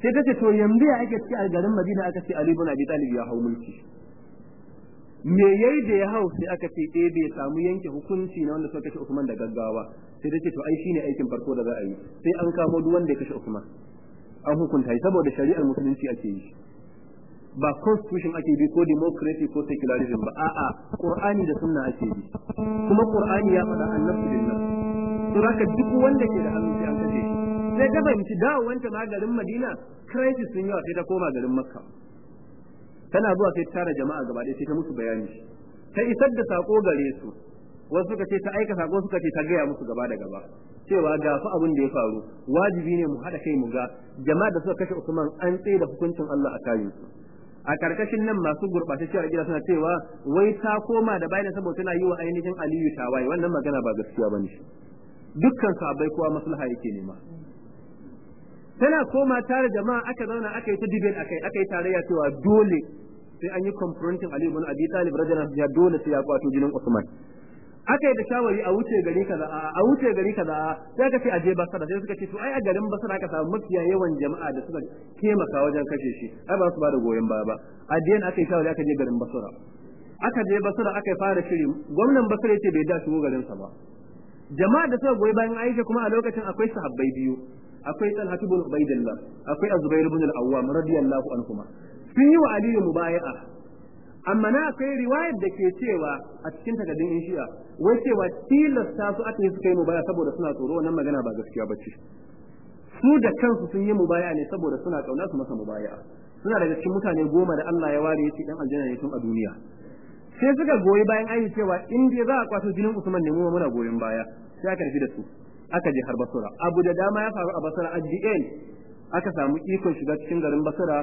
Sai ta ce to yanzu ya ake ciki a garin Madina? Aka ce Ali ibn Abi Talib ya hau mulki. Me yayi da ya hau sai aka ce eh bai samu yanke hukunci na wanda suka kashe Usman da gaggawa. Sai ta ce to ai shine aikin farko da za a yi. Sai an kamo duk wanda ya kashe Usman. An hukunta shi saboda shari'ar musulunci ake yi. Ba constitution ake bi ko democracy ko secularism ba. A'a qur'ani da sunna ake bi. Kuma qur'ani ya faɗa annabi billah to haka duk wanda ke da hannu sai ta fahimci dawowanta ma garin Madina crisis sun yawa sai ta koma garin Makka. Tana zuwa sai ta tara jama'a gaba ɗaya sai ta musu bayani. Ta isar da sako gare su. Wasu suka ce ta aika sako suka ce ta gaya musu gaba da gaba. Cewa ga fa abin da ya faru. Wajibi ne mu haɗa kai mu ga jama'a da suka kashe Usman an tsaye da hukuncin Allah a kayan su a ƙarƙashin nan masu gurɓatacciyar gida suna cewa wai ta koma da bayan saboda tana yi wa ainihin Aliyu tawaye. Wannan magana ba gaskiya ba ne dukkan sahabbai kowa maslaha yake nema. Tana koma tare jama'a aka zauna aka yi ta debate akai aka yi tarayya cewa dole sai an yi confronting Ali ibn Abi Talib radiyallahu anhu dole sai ya kwato jinin Usman. Aka yi da shawari a wuce gari kaza a wuce gari kaza sai aka ce a je Basra sai suka ce to ai a garin Basra aka samu mafiya yawan jama'a da suka taimaka wajen kashe shi ai ba su ba da goyon baya ba. A den aka yi shawari aka je garin Basra. Aka je Basra aka fara shiri gwamnan Basra ya ce bai da shigo garin sa ba. Jama'a da suka goyi bayan Aisha kuma a lokacin akwai sahabbai biyu. Akwai Talha ibn Ubaidillah akwai Zubair ibn al-Awwam radiyallahu anhuma. Sun yi wa Aliyu mubaya'a. Amma na akwai riwayar da ke cewa a cikin takardun in shi'a wai cewa tilasta su aka yi suka yi mubaya saboda suna tsoro wannan magana ba gaskiya ba ce. Su da kansu sun yi mubaya ne saboda suna ƙauna su masa mubaya suna daga cikin mutane goma da Allah ya ware ya ce dan aljanna ne tun a duniya. Sai suka goyi bayan ayi cewa in dai za a kwato jinin Usman ne mu muna goyon baya. Sai aka rufi da su. Aka je har Basra. Abu da dama ya faru a Basra a DN aka samu ikon shiga cikin garin Basra.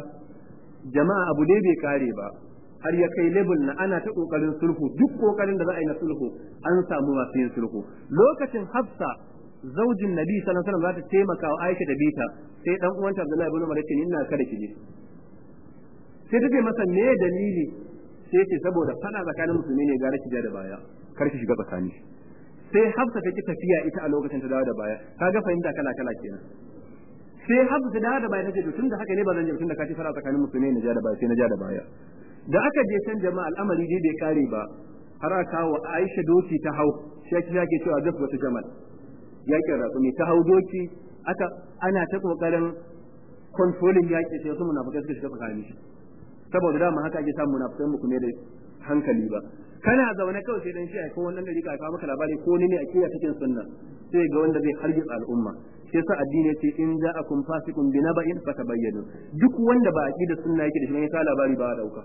Jama'a abu dai bai kare ba. Har ya kai level na ana ta ƙoƙarin sulhu. Duk ƙoƙarin da za a yi na sulhu an samu masu yin sulhu. Lokacin Hafsa zaujin Nabi sallallahu alaihi wasallam za ta taimaka wa Aisha da Bita. Sai dan uwanta Abdullahi ibn Umar ya ce ina kada ki je. Sai ta ce masa me dalili? Sai ce saboda fada tsakanin musulmi ne gara ki da baya. Kar ki shiga tsakani. Sai Hafsa ta ki tafiya ita a lokacin ta dawo da baya. Kaga fahimta kala kala kenan. Sai Hafsa ta dawo da baya tace to tunda haka ne ba zan je tunda ka ci fara tsakanin musulmi ne ja da baya sai na ja da baya. Da aka je can jama'a al'amari dai bai kare ba har aka kawo Aisha doki ta hau shi ake cewa gas wata jamal yaƙin ratsumi ta hau doki aka ana ta ƙoƙarin controlling yaki sai su munafikai suka shiga tsakani saboda dama haka ake samun munafikai mu kuma da hankali ba. Kana zaune kawai sai dan shi ko wannan gari ka kawo maka labari ko ni ne a kiyaye cikin sunna sai ga wanda zai hargitsa al'umma. Shi yasa addini ya ce in ja'akum fasiqun bi naba'in fatabayyanu. Duk wanda ba aqida sunna yake da shi ne ka labari ba ɗauka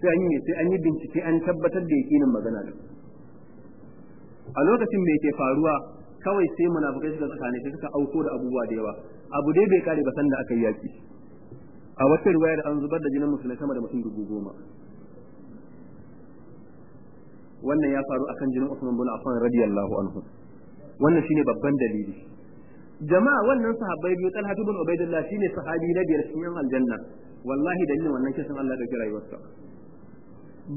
sai an yi sai an yi bincike an tabbatar da yakinin magana da a lokacin me yake faruwa kawai sai munafikai suka tsakane sai suka auko da abubuwa da yawa. Abu dai bai kare ba sanda aka yi yaki a wata riwayar an zubar da jinin musulmai sama da mutum dubu goma. Wannan ya faru akan jinin Usman bin Affan radiyallahu anhu. Wannan shine babban dalili. Jama'a wannan sahabbai biyu Talha ibn Ubaidillah shine sahabi na biyar cikin aljanna. Wallahi dalilin wannan kisan Allah da rayuwarsa.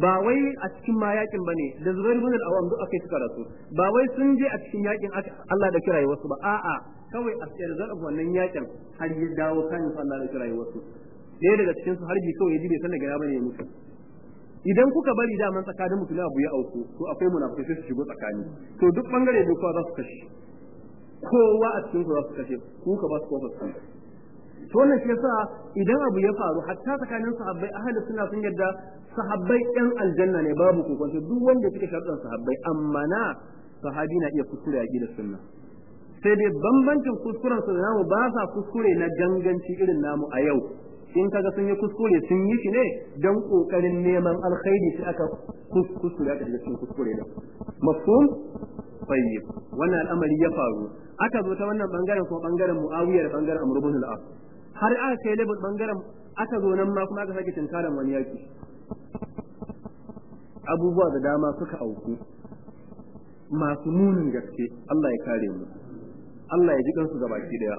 Ba wai a cikin ma yaƙin ba ne da Zubair ibn al-Awwam duk akai suka rasu. Ba wai sun je a cikin yaƙin Allah da rayuwarsu ba. A'a kawai a tsirzar wannan yaƙin har ya dawo kan Allah da rayuwarsu. Ɗaya daga cikin su harbi kawai ya ji bai san daga ya ba ne ya mutu. Idan kuka bari daman tsakanin mutum abu ya auku to akwai munafikai su shigo tsakani. To duk ɓangare da kowa za su kashe. Kowa a cikin za su kashe. Ku ka ba su ƙofa su. To wannan shi yasa idan abu ya faru hatta tsakanin sahabbai ahli suna sun yadda sahabbai yan aljanna ne babu kokonto. Duk wanda suke sharuɗan sahabbai amma na sahabi na iya kuskure a gidan sunna. Sai dai bambancin kuskuren su da namu ba sa kuskure na ganganci irin namu a yau. In kaga sun yi kuskure sun yi shi ne don ƙoƙarin neman alkhairi sai aka kuskure aka daga cikin kuskure da mafhum? Tayyib. Wannan al'amari ya faru. Aka zo ta wannan ɓangaren ko ɓangaren muawiya da ɓangaren amr ibn al-as. Har aka kai label ɓangaren aka zo nan ma kuma aka sake tinkaran wani yaki abubuwa da dama suka auku. Masu munin gaske Allah ya kare mu. Allah ya ji kansu gabaki ɗaya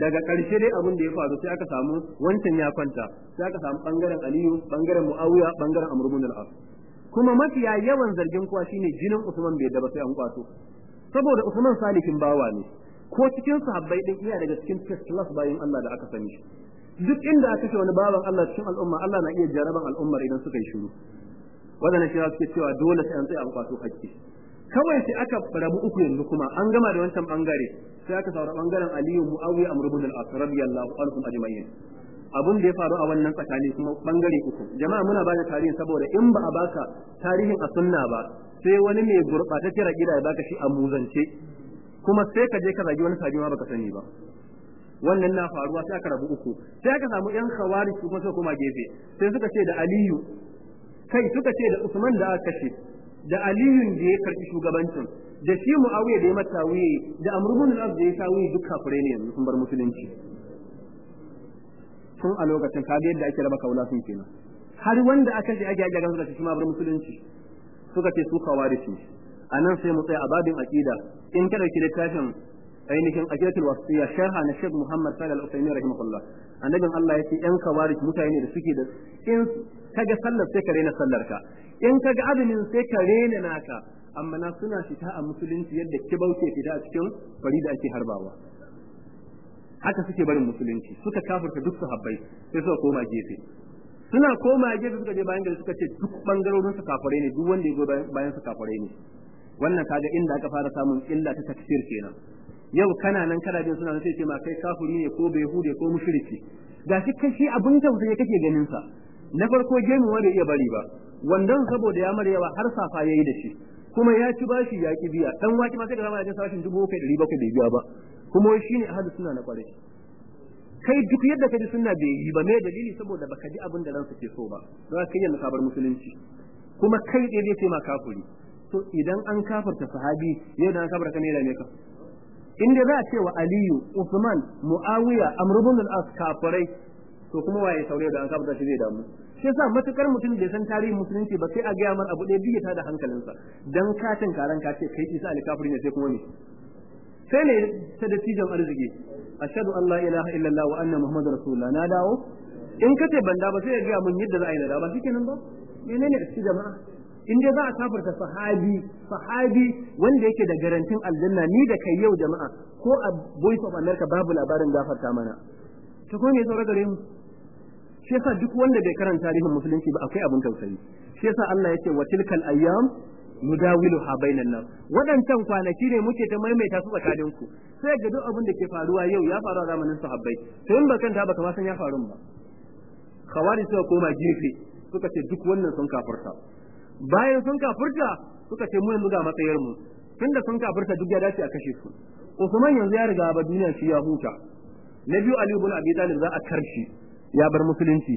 daga ƙarshe dai abin da ya faru sai aka samu wancan ya kwanta sai aka samu ɓangaren Aliyu ɓangaren Muawiya ɓangaren Amr ibn al-As. Kuma mafiya yawan zargin kuwa shine jinin Usman bai da ba sai an kwato. Saboda Usman salikin bawa ne ko cikin sahabbai din iya daga cikin first class bayin Allah da aka sani shi. Duk inda aka ce wani bawan Allah cikin al'umma Allah na iya jaraban al'ummar idan suka yi shiru. Wadanda shi suke cewa dole sai an tsaya an kwato hakki. Kawai sai aka rabu uku yanzu kuma an gama da wancan ɓangare sai aka saura ɓangaren Aliyu Muawiya Amr ibn al-As radiyallahu anhum ajma'in. Abun da ya faru a wannan tsakani kuma ɓangare uku. Jama'a muna ba da tarihi saboda in ba a baka tarihin a sunna ba sai wani mai gurbata kira gida ya baka shi a muzance. Kuma sai ka je ka zagi wani sabi ma baka sani ba. Wannan na faruwa sai aka rabu uku. Sai aka samu yan khawari su kuma sai kuma gefe. Sai suka ce da Aliyu kai suka ce da Usman da aka kashe. Da Aliyun da ya karɓi shugabancin da shi Muawiya da ya mata da Amr al-As da ya tawiye duk kafirai ne yanzu sun bar musulunci. Tun a lokacin ka ga yadda ake raba kaula sun kenan. Har wanda aka ji ake ake gansu da shi ma bar musulunci. Suka ce su khawarij ne. Anan sai mu tsaya a babin aqida in kada ki littafin ainihin aqidatul wasiya sharha na Sheikh Muhammad Salih Al-Uthaymeen rahimahullah annabin Allah ya ce yan khawarij mutane da suke da in kaga sallar sai ka rena sallar ka in kaga azumin sai ka rena naka amma na suna fita a musulunci yadda kibau ke fita a cikin fari da ake harbawa. Haka suke barin musulunci suka kafirta duk sahabbai sai suka koma gefe. Suna koma gefe suka je bayan gari suka ce duk ɓangarorin su kafare ne duk wanda ya go bayan su kafare ne. Wannan kaga inda aka fara samun illa ta takfir kenan. Yau kana nan kana jin suna sai ce ma kai kafiri ne ko bai hude ko mushriki. Gashi kai shi abin tausayi kake ganin sa. Na farko gemu wanda iya bari ba. Wandan saboda ya mara yawa har safa yayi da shi. Kuma ya ci bashi ya ki biya. Dan waki ma sai ka zama da sashin dubu kai ɗari bakwai bai biya ba. Kuma shi ne ahadu suna na ƙwarai kai duk yadda ka ji sunna bai yi ba me dalili? Saboda baka ji abin da ransa ke so ba. Za ka yi kabar musulunci. Kuma kai dai zai ce ma to idan an kafarta sahabi yau da an kafarta ne da ne ka? Inda za a ce wa Aliyu Usman Muawiya Amr ibn al-As to kuma waye saurayi da an kafarta shi zai damu. Shi yasa matuƙar mutum bai san tarihin musulunci ba sai a gaya mar abu ɗaya biya ta da hankalinsa. Dan katin karan ka ce kai isa al-kafiri ne sai kuma ne sai ne ta dattijan arziki. Ashhadu an la ilaha illallah wa anna muhammadar rasulullah. Na dawo. In ka ce banda ba sai ya gaya mun yadda za a yi dawo. Ba shikenan ba. Menene a jama'a? In dai za a kafarta sahabi sahabi wanda yake da garantin aljanna ni da kai yau jama'a ko a voice of america babu labarin gafarta mana. To ko me saura gare mu? Shi yasa duk wanda bai karanta tarihin musulunci ba akwai abin tausayi. Shi yasa Allah yake wa tilkal ayyam nudawilu ha bainan nas. Wadancan kwanaki ne muke ta maimaita su tsakanin ku sai ga duk abin da ke faruwa yau ya faru a zamanin sahabbai. To in bakan ta baka ma san ya faru ba. Khawari suka koma gefe suka ce duk wannan sun kafurta. Bayan sun kafurta suka ce mu yanzu ga matsayar mu tunda sun kafurta duk ya dace a kashe su. Usman yanzu ya riga ba duniya shi ya huta. Na biyu Ali ibn Abi Talib za a karshi. Ya bar musulunci.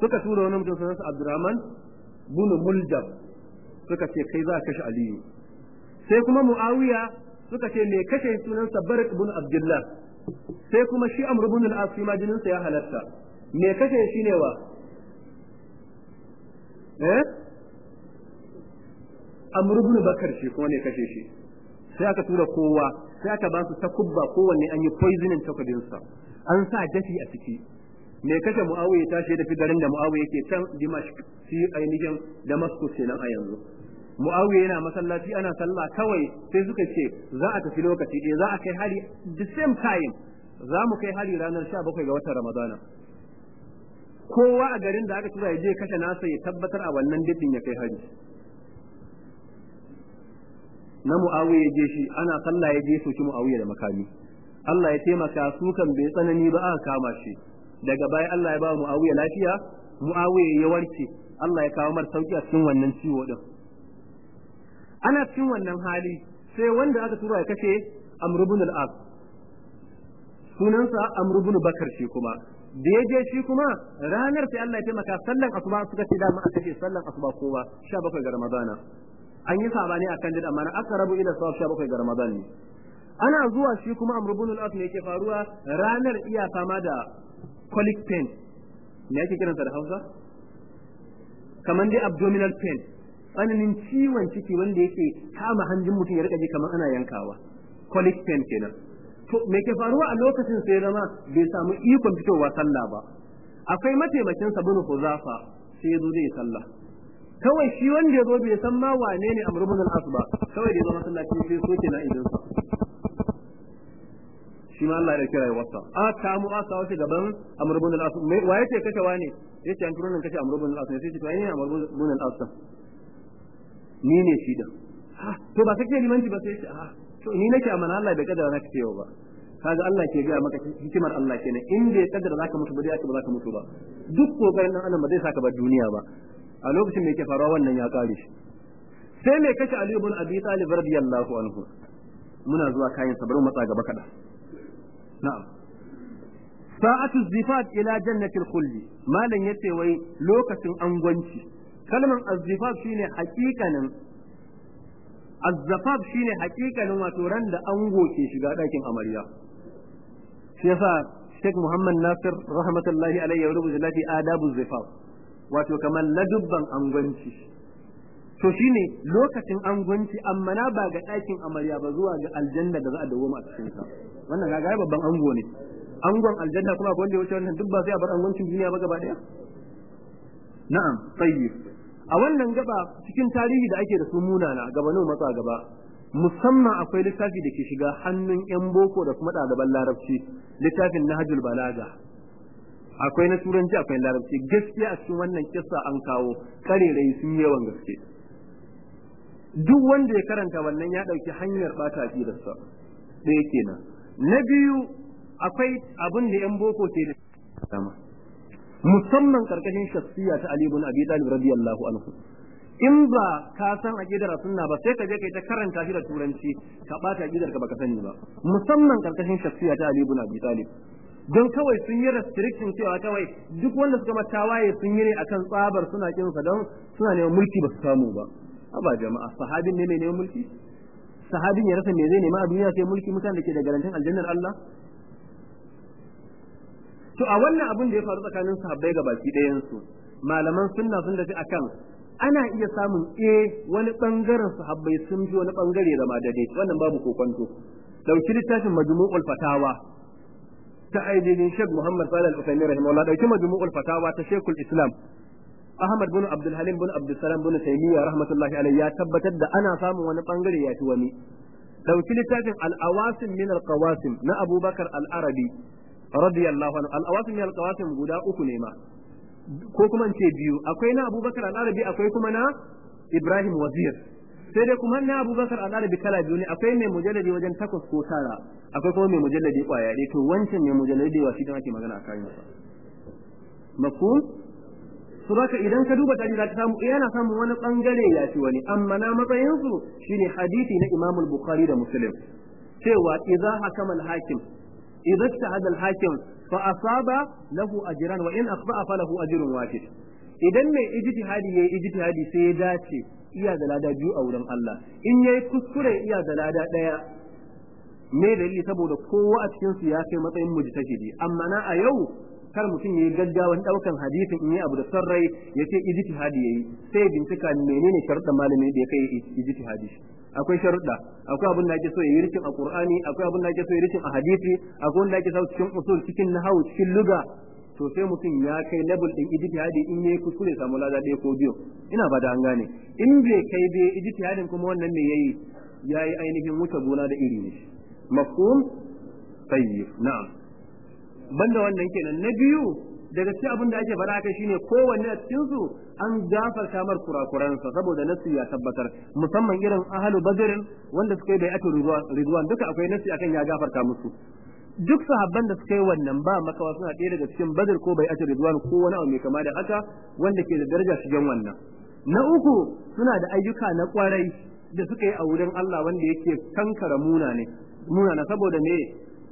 Suka tura wani mutum sunansa Abdurrahman bin Muljam suka ce kai za ka kashe Aliyu. Sai kuma Muawiya suka ce me kashe sunansa Barak ibn Abdullah? Sai kuma shi Amr ibn al-As ma jininsa ya halatta. Me kashe shi ne wa? Eh? Amr ibn Bakar shi kuma ne kashe shi? Sai aka tura kowa sai aka ba su takubba kowanne an yi poisoning takobinsa an sa dafi a ciki. Me kashe muawiya ta shi da garin da muawiya yake can dimashq shi ainihin damascus kenan a yanzu. Muawiya yana masallaci ana sallah kawai sai suka ce za a tafi lokaci ɗaya za a kai hari the same time. Za mu kai hari ranar 17 ga watan ramadana. Kowa a garin da aka tura ya je kashe nasa ya tabbatar a wannan dindin ya kai hari. Na muawiya ya je shi ana sallah ya je soki muawiya da makami. Allah ya taimaka su kan bai tsanani ba aka kama shi. Daga baya Allah ya ba muawiya lafiya muawiya ya warke. Allah ya kawo mar sauƙi a cikin wannan ciwo din. Ana cikin wannan hali sai wanda aka tura ya kashe Amr ibn al-As. Sunansa Amr ibn Bakar shi kuma. Da ya je shi kuma ranar sai Allah ya taimaka sallan asuba suka ce dama aka ce sallan asuba kowa 17 ga Ramadana. An yi saɓani akan dida amma aka rabu ila sawab 17 ga Ramadan ana zuwa shi kuma Amr ibn al-As ne yake faruwa? Ranar iya fama da colic pain. Me yake kiransa da Hausa? Kamar dai abdominal pain. Tsananin ciwon ciki wanda yake kama hanjin mutum ya riƙa ji kamar ana yankawa. Colic pain kenan. To me ke faruwa a lokacin sai zama bai samu ikon fitowa sallah ba. Akwai mataimakin sa bin Huzafa sai zo zai sallah. Kawai shi wanda ya zo bai san ma wane ne Amr ibn al-As ba. Kawai da ya zo masallaci sai soke na idin sa shi ma Allah ya kira ya wasa a ta mu asa wace gaban Amr ibn al-As. Wa ya ce kace wane ya ce an turo nan kace Amr ibn al-As sai ce to ai ne Amr al-As ni ne shi da to ba kake limanci ba sai ce a to ni nake amana Allah bai kaddara naka cewa ba. Kaga Allah ke ga maka hikimar Allah kenan. In bai kaddara zaka mutu ba dai aka ba zaka mutu ba. Duk ƙoƙarin dan adam ba zai saka ba duniya ba. A lokacin me yake faruwa wannan ya kare shi sai me kace Ali ibn Abi Talib radiyallahu anhu. Muna zuwa kayan sa bari matsa gaba kada na'am. Sa'atu zifat ila jannatil khuldi. Malan ya ce wai lokacin angwanci. Kalman azzifaf shine hakikanin azzafaf shine hakikanin wato ran da ango ke shiga ɗakin amarya. Shi yasa Sheikh Muhammad Nasir rahmatullahi alaihi ya rubuta lafi adabu zifaf wato kamar ladubban angwanci. To shine lokacin angwanci amma na ba ga ɗakin amarya ba zuwa ga aljanna da za a dawo a cikin sa. Wannan ga babban ango ne. Angon aljanna kuma akwai wanda ya wuce wannan duk ba sai a bar angwancin duniya ba gaba ɗaya na'am tayyib a wannan gaba cikin tarihi da ake da su munana gabanin matsa gaba musamman akwai littafi da ke shiga hannun yan boko da kuma ɗaliban larabci littafin nahjul balaga. Akwai na turanci akwai larabci. Gaskiya a cikin wannan kissa an kawo karerai sun yawan gaske. Duk wanda ya karanta wannan ya ɗauki hanyar ɓata aƙidarsa. Ɗaya kenan. Na biyu akwai abin da yan boko ke da musamman ƙarƙashin shakhsiya ta Ali ibn Abi Talib radiyallahu anhu. In ba ka san aqidar sunna ba sai ka je kai ta karanta shi da turanci ka bata aqidar ka baka sani ba. Musamman ƙarƙashin shakhsiya ta Ali ibn Abi Talib. Don kawai sun yi restriction cewa kawai duk wanda suka mata waye sun yi ne akan tsabar suna kin sa don suna neman mulki ba su samu ba. Aba jama'a sahabin ne mai neman mulki? Sahabin ya rasa me zai nema a duniya sai mulki mutanen da ke da garantin aljannar Allah? To a wannan abin da ya faru tsakanin sahabbai ga baki ɗayan su malaman sunna sun tafi akan ana iya samun a wani ɓangaren sahabbai sun fi wani ɓangare zama daidai. Wannan babu kokonto. Dauki littafin majmu'ul fatawa ta aidinin Sheikh Muhammad Salih Al-Uthaymeen rahimahullah ɗauki majmu'ul fatawa ta Sheikhul Islam. Ahmad bin Abdul Halim bin Abdul Salam bin Taymiyyah rahmatullahi alayhi ya tabbatar da ana samun wani ɓangare ya fi wani. Dauki littafin al-awasim min al-qawasim na Abubakar al-Arabi radiyallahu anhu. Al-awasim min al-qawasim guda uku ne ma. Ko kuma in ce biyu. Akwai na Abubakar al-Arabi akwai kuma na Ibrahim Wazir. Sai dai kuma na Abubakar al-Arabi kala biyu ne. Akwai mai mujalladi wajen takwas ko tara. Akwai kuma mai mujalladi ƙwaya to wancan mai mujalladi wa shi dan ake magana a kayan sa. Mafhum? Su baka idan ka duba tarihi ka samu yana samun wani ɓangare ya ci wani. Amma na matsayin su shine hadisi na Imam al-Bukhari da Muslim. Cewa idza hakama al-hakim idza ijtahada al-hakim fa asaba lahu ajran wa in akhta'a falahu ajrun wahid. Idan mai ijtihadi yayi ijtihadi sai ya dace iya da lada biyu a wurin Allah. In yayi kuskure iya da lada ɗaya me dalili? Saboda kowa a cikin su ya kai matsayin mujtahidi. Amma na a yau kar mutum yayi gaggawan ɗaukan hadisin in yi abu da son rai ya ce ijtihadi yayi sai bincika menene sharuɗan malami da ya kai ijtihadi. Akwai sharuɗa akwai abin da ake so ya yi rikin a qur'ani akwai abin da ake so ya rikin a hadisi akwai wanda ake so cikin usul cikin nahwu cikin luga to sai mutum ya kai level din ijtihadi in yayi kuskure samu lada ɗaya ko biyu. Ina ba da an gane. In bai kai bai ijtihadin kuma wannan ne yayi? Yayi ainihin wuce gona da iri ne. Mafhum? Tayyib. Na'am. Banda wannan kenan. Na biyu daga cikin abin da ake faɗa haka shine kowanne a cikin su an gafarta mar kurakuransa saboda nasu ya tabbatar. Musamman irin ahlu badr wanda suka yi bai'atu ridwan duka akwai nasu akan ya gafarta musu. Duk sahabban da suka yi wannan ba makawa suna ɗaya daga cikin badr ko bai'atu ridwan ko wani abu mai kama da haka wanda ke da daraja shigen wannan. Na uku suna da ayyuka na ƙwarai da suka yi a wurin Allah wanda yake kankara muna ne muna na saboda me?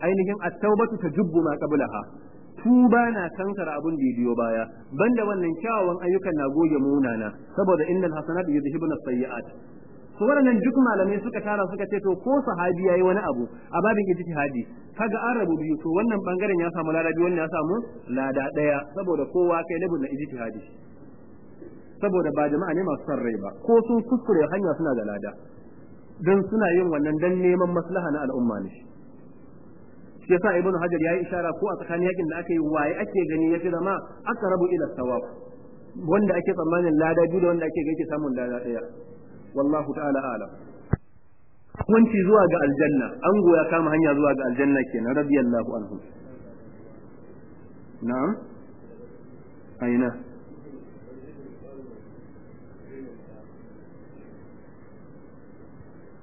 Ainihin at-taubatu tajubbu ma qablaha. Tuba na kankara abun da biyo baya. Banda wannan kyawawan ayyukan na goge munana saboda innal hasanat yudhibuna as-sayyi'at. To wannan duk malamai suka tara suka ce to ko sahabi yayi wani abu a babin ijtihadi kaga an rabu biyu to wannan ɓangaren ya samu lada biyu wannan ya samu lada ɗaya saboda kowa kai labun na ijtihadi. Saboda ba jama'a ne masu son rai ba ko sun kuskure hanya suna da lada dan suna yin wannan dan neman maslaha na al'umma ne. Yasa ibn hajar yayi ishara ko a tsakanin yaƙin da aka yi waye ake gani ya fi zama aka rabu ila sawab wanda ake tsammanin lada biyu da wanda ake ga yake samun lada ɗaya wallahu ta'ala alam. Kunci zuwa ga aljanna an goya kama hanya zuwa ga aljanna kenan radiyallahu anhu. Na'am? Aina?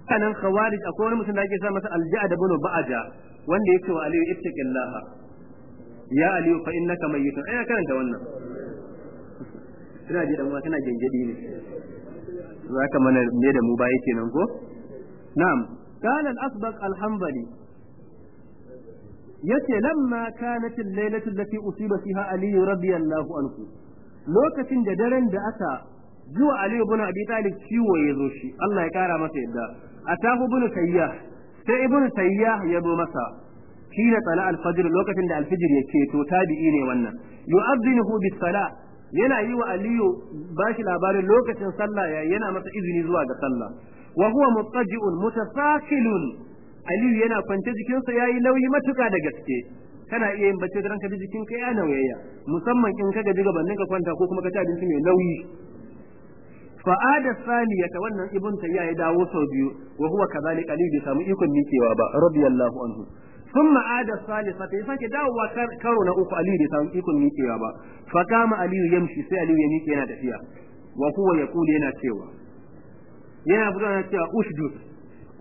Kanan khawarij akwai wani mutum da ake sa masa alja'a da bunu ba'aja wanda yake wa aliyu ittaqillah ya aliyu fa innaka mayyitun. Ai karanta wannan. Ina ji dan kana gengedi ne. Zaka mana me da mu ba yake nan ko? Na'am. Kana al-asbaq al-hanbali. Yace lamma kanat al-lailatu allati usiba fiha ali radiyallahu anhu. Lokacin da daren da aka zuwa ali ibn abi talib ciwo ya zo shi. Allah ya kara masa yadda. Atahu ibn tayyah sai ibn tayyah ya zo masa hina tsala al-fajr lokacin da al-fajr ya to tabi'i ne wannan. Yu'adhinuhu bis-salah yana yi wa aliyu bashi labarin lokacin sallah yayi yana masa izini zuwa ga sallah. Wa huwa muttaji'un mutasakilun. Aliyu yana kwance jikinsa yayi nauyi matuka da gaske. Kana iya yin bacci ranka da jikinka ya nauyaya musamman in ka gaji gabanin ka kwanta ko kuma ka ci abinci mai nauyi. fa'ada saniyata wannan ibn tayya ya dawo sau biyu wa huwa kadhalika aliyu bai samu ikon mikewa ba radiyallahu anhu ثم عاد الثالثة يساك داوا كارو uku علي da samu ikon miƙewa ba fa kama aliyu yamshi sai aliyu ya miƙe yana tafiya wa huwa yaqulu yana cewa yana fito yana cewa ushdud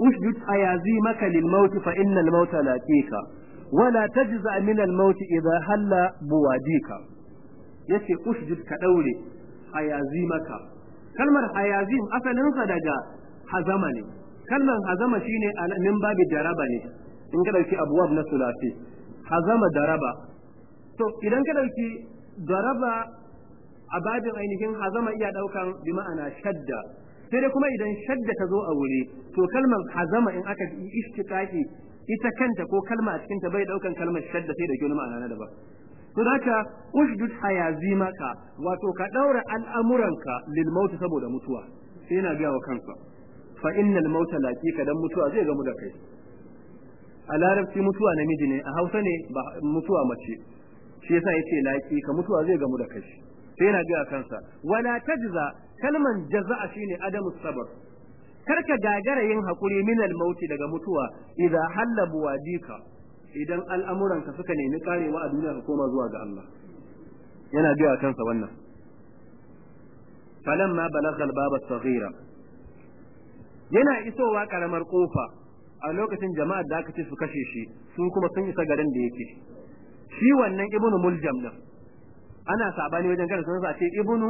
ushdud ayazimaka lil maut fa inna al maut laqika wala tajza min al kalmar ayazim asalin sa daga hazama ne. Kalmar hazama shine min babi daraba ne. In ka ɗauki abuwab na sulasi hazama daraba. To idan ka ɗauki daraba a babin ainihin hazama iya ɗaukan bi ma'ana shadda. Sai dai kuma idan shadda ta zo a wuri to kalmar hazama in aka yi ishtiqaqi ita kanta ko kalma a cikin ta bai ɗaukan kalmar shadda sai da wani ma'ana na daban. To haka ushdud hayazimaka wato ka daura al'amuranka lil maut saboda mutuwa. Sai yana ga kansa fa innal mauta laqika dan mutuwa zai gamu da kai. A larabci mutuwa namiji ne a hausa ne ba mutuwa mace. Shi yasa ya ce laki ka mutuwa zai gamu da kai. Sai yana ga kansa wala tajza kalman jaza'a shine adamu sabr kar ka gagara yin haƙuri min al-mauti daga mutuwa idza halla buwadika. Idan al'amuranka suka nemi karewa a duniya ka koma zuwa ga Allah. Yana ga kansa wannan. Falamma balagha al-baba as-saghira. Yana isowa karamar ƙofa a lokacin jama'ar da aka ce su kashe shi sun kuma sun isa garin da yake. Shi wannan ibnu muljam din ana saɓani wajen kada sun ce ibnu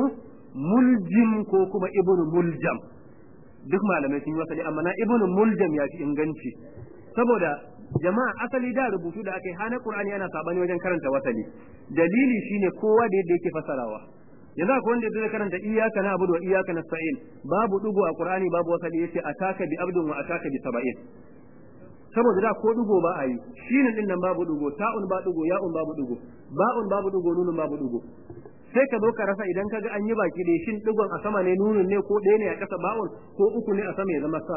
muljim ko kuma ibnu muljam. Duk malamai sun yi wasali amma na ibnu muljam ya fi inganci. Saboda jama'a asali da rubutu da aka yi hana qur'ani yana saɓani wajen karanta wasali. Dalili shine kowa da yadda yake fasarawa yanzu akwai wanda zai karanta iyyaka na'budu wa iyyaka nasta'in. Babu dugo a qur'ani babu wasali ya ce ataka bi abdun wa ataka bi saba'in saboda da ko dugo ba a yi. Shine ɗin nan babu dugo ta'un ba dugo ya'un babu dugo ba'un babu dugo nunun babu dugo sai ka zo ka rasa idan ka ga an yi baki da shin digon a sama ne nunun ne ko ɗaya ne a ƙasa ba'un ko uku ne a sama ya zama sa.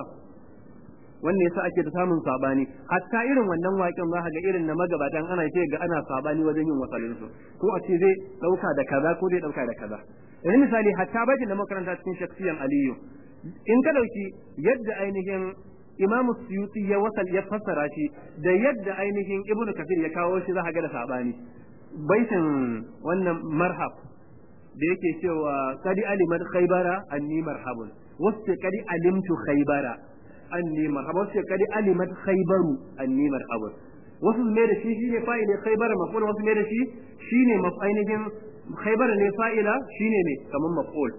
Wannan yasa ake da samun saɓani hatta irin wannan waƙin za ga irin na magabatan ana ce ga ana saɓani wajen yin wasalin su ko a ce zai ɗauka da kaza ko zai ɗauka da kaza. Yanzu misali hatta bajin da makaranta cikin shaksiyan aliyu. In ka ɗauki yadda ainihin imamu suyuti ya wasal ya fassara shi da yadda ainihin ibnu kafir ya kawo shi za ga da saɓani baitin wannan marhab da yake cewa kadi alimat khaybara anni marhabun. Wasu kadi alimtu khaybara. Anni marhabun wasu kadi alimat khaybaru anni marhabun wasu mai da shi shine fa'ile khaybara maf'ul wasu mai da shi shine ainihin khaybara ne fa'ila shine ne kaman maf'ul.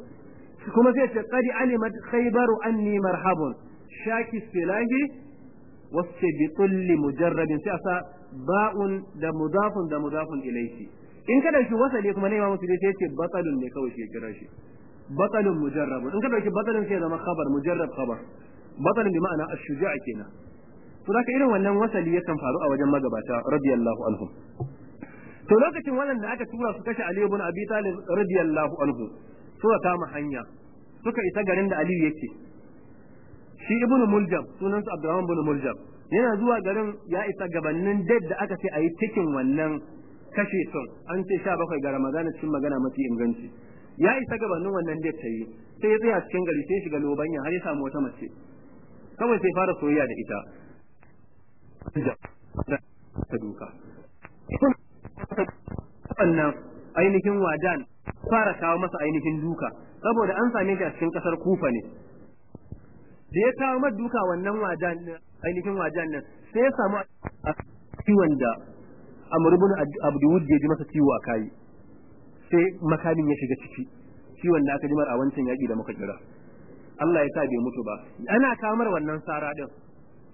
Kuma sai ce kadi alimat khaybaru anni marhabun. Shaki silahi wasu bi kulli mujarrabin sai asa ba'un da mudafun da mudafun ilayhi. In ka ɗauki wasali kuma ne ma musu sai ce batalun ne kawai shi kira shi. Batalun mujarrab in ka ɗauki batalun sai zama khabar mujarrab khabar. Batalun bi ma'ana ash-shuja' kenan. To zaka irin wannan wasali yakan faru a wajen magabata radiyallahu anhum. To lokacin wannan da aka tura su kashe Ali ibn Abi Talib radiyallahu anhu suka kama hanya suka isa garin da Ali yake. Shi ibnu muljam sunansa Abdurrahman ibn muljam yana zuwa garin ya isa gabanin dad da aka ce a yi cikin wannan kashe sun an ce sha bakwai ga ramadana cikin magana mafi inganci. Ya isa gabanin wannan dad ta yi sai ya tsaya cikin gari sai shiga lobanya har ya samu wata mace. Kawai sai fara soyayya da ita. Ta duka. Wannan ainihin wadan fara kawo masa ainihin duka saboda an same shi a cikin ƙasar kufa ne. Da ya kawo masa duka wannan wajan ainihin wajan nan sai ya samu ciwon da Amr ibn Abdul ya ji masa ciwo a kai. Sai makamin ya shiga ciki. Ciwon da aka ji a wancan yaki da muka kira Allah ya sa bai mutu ba. Ana kamar wannan sara din.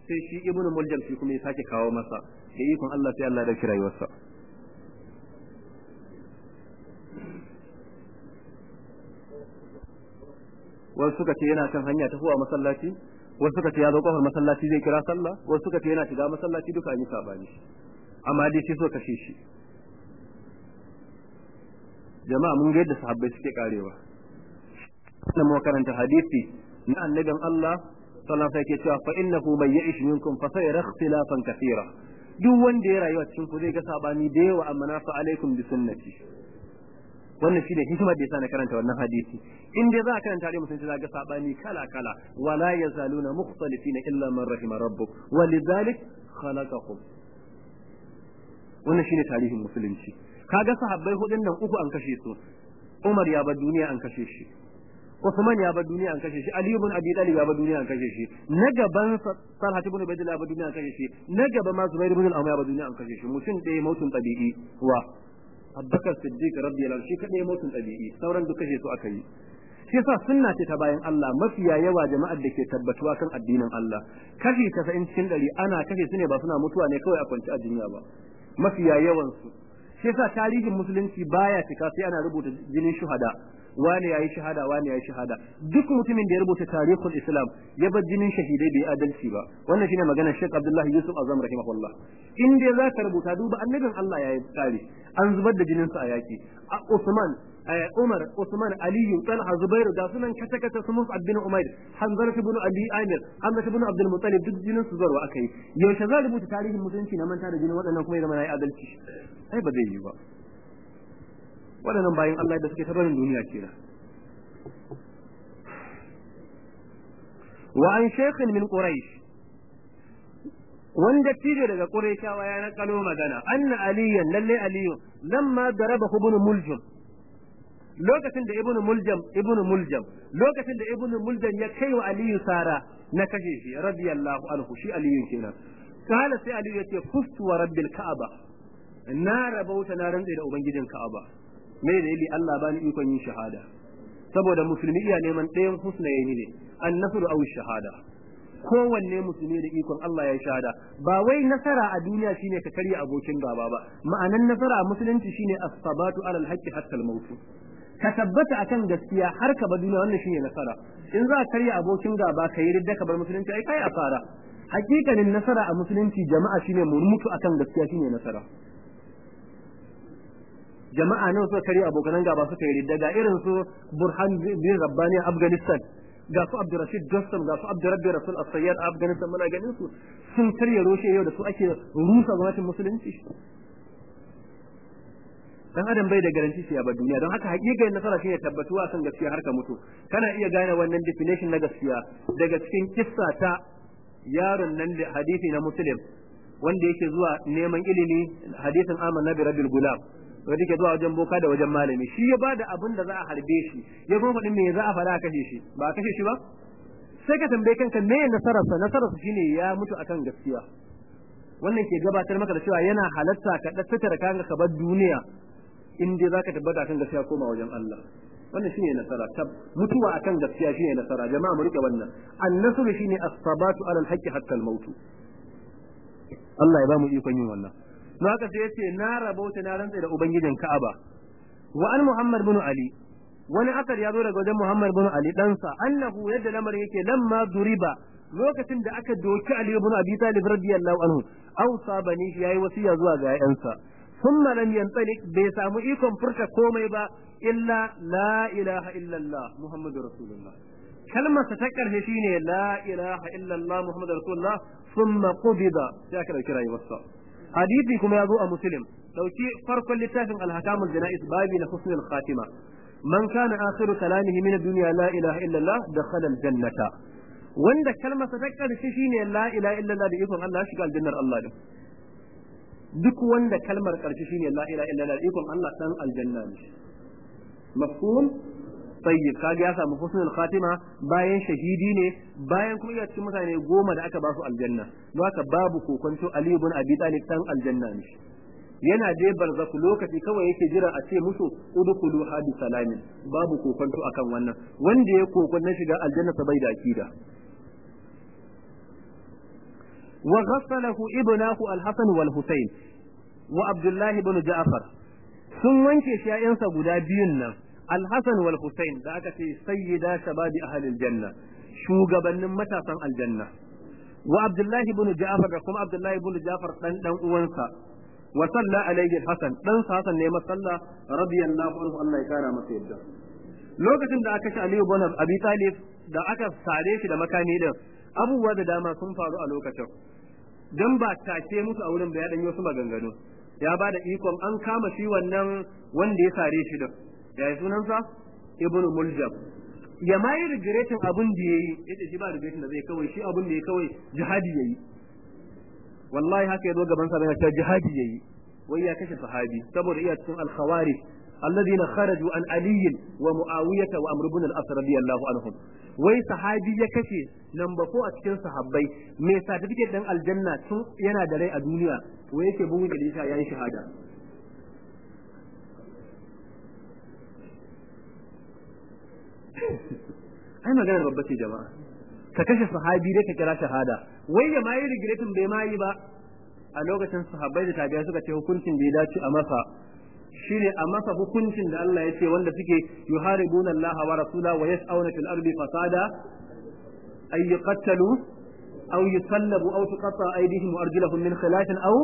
Sai shi ibnu muljam shi kuma ya sake kawo masa. Da ikon Allah sai Allah da rayuwarsa. Wasu suka ce yana kan hanya ta zuwa masallaci wasu suka ce ya zo ƙofar masallaci zai kira sallah wasu suka ce yana shiga masallaci duka an yi saɓani. Amma dai sai so kashe shi. Jama'a mun ga yadda sahabbai suke karewa. Na mu karanta hadisi na annabin Allah sallallahu alaihi wasallam cewa fa innahu man ya'ish minkum fa sayara ikhtilafan kathira. Duk wanda ya rayuwa cikin ku zai ga saɓani da yawa amma na fa alaikum bi sunnati. Wannan shine hikimar da yasa na karanta wannan hadisi. In dai za a karanta dai mutum za ga saɓani kala kala wala yazaluna mukhtalifina illa man rahima rabbuk. Walidhalik khalaqakum. Wannan shine tarihin musulunci. Kaga sahabbai hudun nan uku an kashe su. Umar ya bar duniya an kashe shi. Usman ya bar duniya an kashe shi Ali ibn Abi Talib ya bar duniya an kashe shi na gaban Talha ibn Ubaydillah ya bar duniya an kashe shi na gaba ma Zubair ibn al-Awwam ya bar duniya an kashe shi mutum ɗaya mautun tabi'i wa Abubakar Siddiq radiyallahu anhu shi kadai mautun tabi'i sauran duk kashe su aka yi. Shi yasa sunna ce ta bayan Allah mafiya yawa jama'ar da ke tabbatuwa kan addinin Allah. Kashi 90 cikin 100 ana kashe su ne ba suna mutuwa ne kawai a kwanci a jinya ba. Mafiya yawan su shi yasa tarihin musulunci baya cika sai ana rubuta jinin shuhada. Wani yayi shahada wani yayi shahada. Duk mutumin da ya rubuta tarihul islam ya bar jinin shahidai bai adalci ba. Wannan shine maganar Sheikh Abdullahi Yusuf Azam rahimahullah. In dai za ka rubuta duba annabin Allah yayi tsari. An zubar da jinin sa a yaki Usman Umar Usman Ali Talha Zubairu da sunan kata kata su Mus'ab bin Umayr Hamza ibn Abi Amir Hamza ibn Abdul Muttalib duk jinin su zarwa akai yaushe za rubuta tarihin musulunci na manta da jinin waɗannan kuma ya zama yayi adalci? Ai ba zai yi ba. Waɗannan bayan Allah da suke tabarin duniya kenan. Wa an shaykhin min quraish wanda tije daga quraishawa ya nakalo magana anna aliyan lalle aliyu lamma daraba ibn muljam. Lokacin da ibn muljam ibn muljam lokacin da ibn muljam ya kai wa aliyu sara na kashe shi radiyallahu anhu shi aliyu kenan. Kala sai aliyu ya ce fustu wa rabbil ka'aba. Na rabauta na rantsa da ubangijin ka'aba. Me da yali Allah bani ikon yin shahada? Saboda musulmi iya neman ɗayan husna yayi ne an nasru aw shahada. Kowanne musulmi da ikon Allah ya shahada. Ba wai nasara a duniya shine ka karya abokin gaba ba. Ma'anan nasara a musulunci shine as-sabatu ala al-haqqi hatta al-maut ka tabbata akan gaskiya har ka ba duniya wannan shine nasara. In za ka karya abokin gaba ka yi ridda ka bar musulunci ai kai asara. Hakikanin nasara a musulunci jama'a shine mu mutu akan gaskiya shine nasara. Jama'a nawa suka karya abokan gaba suka yi ridda? Ga irin su Burhan bin Rabbani Afghanistan ga su Abdurrashid Johnson ga su Abdurrabbi Rasul As-Sayyad Afghanistan muna ganin su sun karya roshe yau da su ake rusa gwamnatin musulunci. Dan adam bai da garanti sai ba duniya. Don haka hakikanin nasara shine tabbatuwa kan gaskiya har ka mutu. Kana iya gane wannan definition na gaskiya daga cikin kissa ta yaron nan da hadisi na muslim wanda yake zuwa neman ilimi hadisin amanna bi rabbil gulam. Wanda yake zuwa wajen boka da wajen malami. Shi ya ba da abin da za a harbe shi ya kuma faɗin me za a faɗa a kashe shi. Ba a kashe shi ba? Sai ka tambaye kanka me nasararsa. Nasararsa shine ya mutu akan gaskiya. Wannan ke gabatar maka da cewa yana halatta ka tattara kanka ka bar duniya in dai zaka tabbata akan gaskiya koma wajen Allah. Wannan shine nasara. Tab mutuwa akan gaskiya shine nasara. Jama'a mu riƙe wannan. Annasru shine as-sabatu ala al-haqqi hatta al-maut Allah ya ba mu ikon yin wannan. don haka sai ya ce na rabauta na rantsa da ubangijin Ka'aba. Wa an Muhammad bin Ali wani akar ya zo daga wajen Muhammad bin Ali ɗansa annahu yadda lamarin yake lamma duriba lokacin da aka doki Ali ibn Abi Talib radiyallahu anhu ausa bani shi yayi wasiya zuwa ga ƴaƴansa thumma lam yantalik bai samu ikon furta komai ba illa la ilaha illallah muhammadur rasulullah. Kalmar ta ƙarshe shine la ilaha illallah muhammadur rasulullah thumma qubida sai aka ɗauki rayuwarsa. hadisi kuma ya zo a muslim. Dauki farkon littafin alhakamul janais babi na husnul khatima. Man kana akhiru kalamihi min dunya la ilaha illa dakhala al-jannata. Wanda kalmar ta ƙarshe shine la ilaha illa da ikon Allah shiga aljannar Allah din duk wanda kalmar ƙarshe shine la ilaha illa da ikon Allah dan aljanna ne. Mafhum? tayyib kaga ya samu husnul khatima bayan shahidi ne bayan kuma ya cikin mutane goma da aka ba su aljanna. Don haka babu kokonto Ali ibn Abi Talib dan aljanna ne. Yana dai barzaku lokaci kawai yake jira a ce musu udkhulu hadi salamin. Babu kokonto akan wannan. Wanda ya kokon shiga aljanna ta bai da akida. Wa ghassalahu ibnahu al-Hasan wal Husayn wa Abdullah ibn Ja'far. Sun wanke shi guda biyun nan. Alhassan wal Hussein da aka ce sayyida shababi ahalil janna shugabannin matasan aljanna. Wa abdullahi ibn ja'far da kuma abdullahi ibn ja'far dan dan uwansa. Wa salla alayhi hasan dan sa hasan ne masalla radiyallahu anhu Allah yadda. Lokacin da aka ci Ali ibn Abi Talib da aka sare shi da makami din abubuwa da dama sun faru a lokacin. Dan ba take musu a wurin da ya danyo su maganganu. Ya ba da ikon an kama shi wannan wanda ya sare shi din. ya yi sunansa ibnu muljam ya ma yi regretin abin da ya yi yace shi ba regretin da zai kawai shi abin da ya kawai jihadi ya yi wallahi haka ya zo gaban sa yana cewa jihadi ya yi wai ya kashe sahabi saboda iya cikin al-khawarij الذين خرجوا عن علي ومعاوية وأمر بن الأس رضي الله عنهم wai sahabi ya kashe namba ko a cikin sahabbai mai certificate din aljanna tun yana da rai a duniya wai yake bugun da isa yayin shahada ai magana babba ce jama'a. Ka kashe sahabi dai ka kira shahada. Wai ya ma yi regretin bai ma yi ba. A lokacin sahabbai da tabi'a suka ce hukuncin da ya dace a masa. Shine a masa hukuncin da Allah ya ce wanda suke yuharibuna Allah wa rasula wa yas'auna fil ardi fasada ay yuqtalu aw yusallabu aw tuqatta aydihim wa arjuluhum min khilafin aw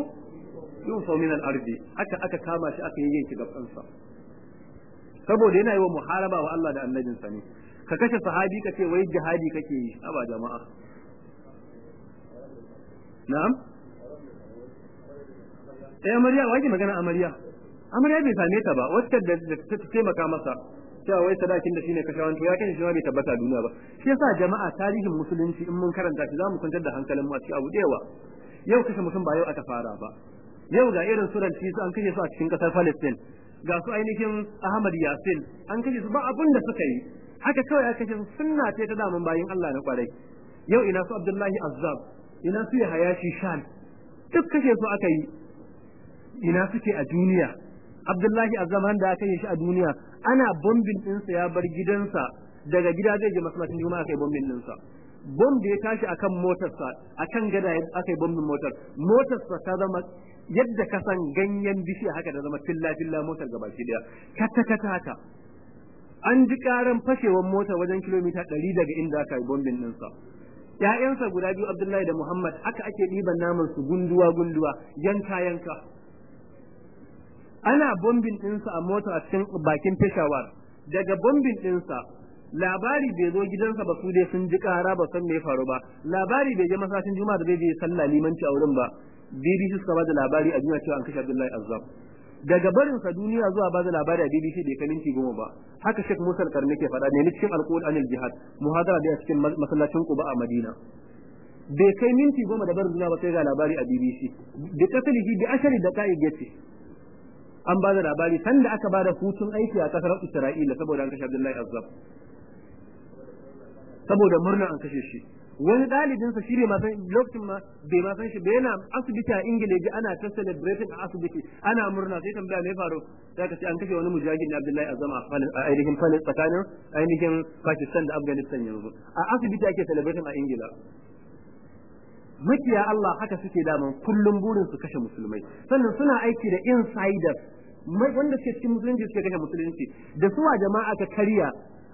yunfaw min al ardi. Haka aka kama shi aka yi yanki gabansa. Saboda yana yi wa muharaba wa Allah da annabinsa ne. Ka kashe sahabi ka ce wai jihadi kake yi. Ba jama'a. Na'am? Eh amarya waje magana amarya? Amarya bai same ta ba. Wacce da ta taimaka masa? Cewa wai sadakin da shine kashawan to ya kan shi ma bai tabbata duniya ba. Shi yasa jama'a tarihin musulunci in mun karanta shi za mu kwantar da hankalin mu a cikin abu da yawa. Yau kashe mutum ba yau aka fara ba. Yau ga irin suran su an kashe su a cikin ƙasar Palestine. Ga su ainihin Ahmad Yasin an kashe su ba abin da suka yi. Haka kawai aka kashe su sunna ce ta damun bayin Allah na ƙwarai. Yau ina su Abdullahi Azzab ina su Hayashi Shan duk kashe su aka yi. Ina suke a duniya? Abdullahi a zaman da aka yi shi a duniya ana bombin ɗinsa ya bar gidansa daga gida zai je masallacin juma'a kai bombin ɗinsa. Bom da ya tashi akan motarsa akan gada aka yi bombin motar. Motarsa ta zama yadda ka san ganyen bishiya haka da zama filla filla motar gabaki ɗaya. Kata kata haka an ji karan fashewar motar wajen kilomita ɗari daga inda aka yi bombin ɗinsa. ‘ya'yansa guda biyu Abdullahi da Muhammad haka ake ɗiban naman su gunduwa gunduwa yanka yanka. Ana bombin ɗinsa a mota a cikin bakin Peshawar daga bombin ɗinsa labari bai zo gidansa ba su dai sun ji kara ba san me faru ba. Labari bai je masallacin juma'a da bai je sallah limanci a wurin ba. BBC suka ba da labari a duniya cewa an kashe Abdullahi Azzam. Daga barin sa duniya zuwa ba da labari a BBC bai kai minti goma ba. Haka Sheikh Musa Karni ke faɗa ne cikin Al-Qur'an anil jihad muhadara da cikin masallacin Quba a Madina. Bai kai minti goma da barin duniya ba sai ga labari a BBC da kasalihi bi ashari da kai ya ce. An ba da labari sanda aka ba da hutun aiki a ƙasar Isra'ila saboda an kashe Abdullahi Azzam. Saboda murna an kashe shi. Wani ɗalibin sa shine ma san lokacin ma bai ma san shi bai yana asibiti a Ingila ji ana ta celebrating a asibiti ana murna sai tambaya me faru? Sai ka ce an kashe wani mujahid na Abdullahi Azam a ainihin Falis tsakanin ainihin Pakistan da Afghanistan yanzu. A asibiti ake celebrating a Ingila. Makiya Allah haka suke daman kullum burin su kashe musulmai. Sannan suna aiki da insiders wanda suke cikin musulunci suke kashe musulunci. Da suwa jama'a ka karya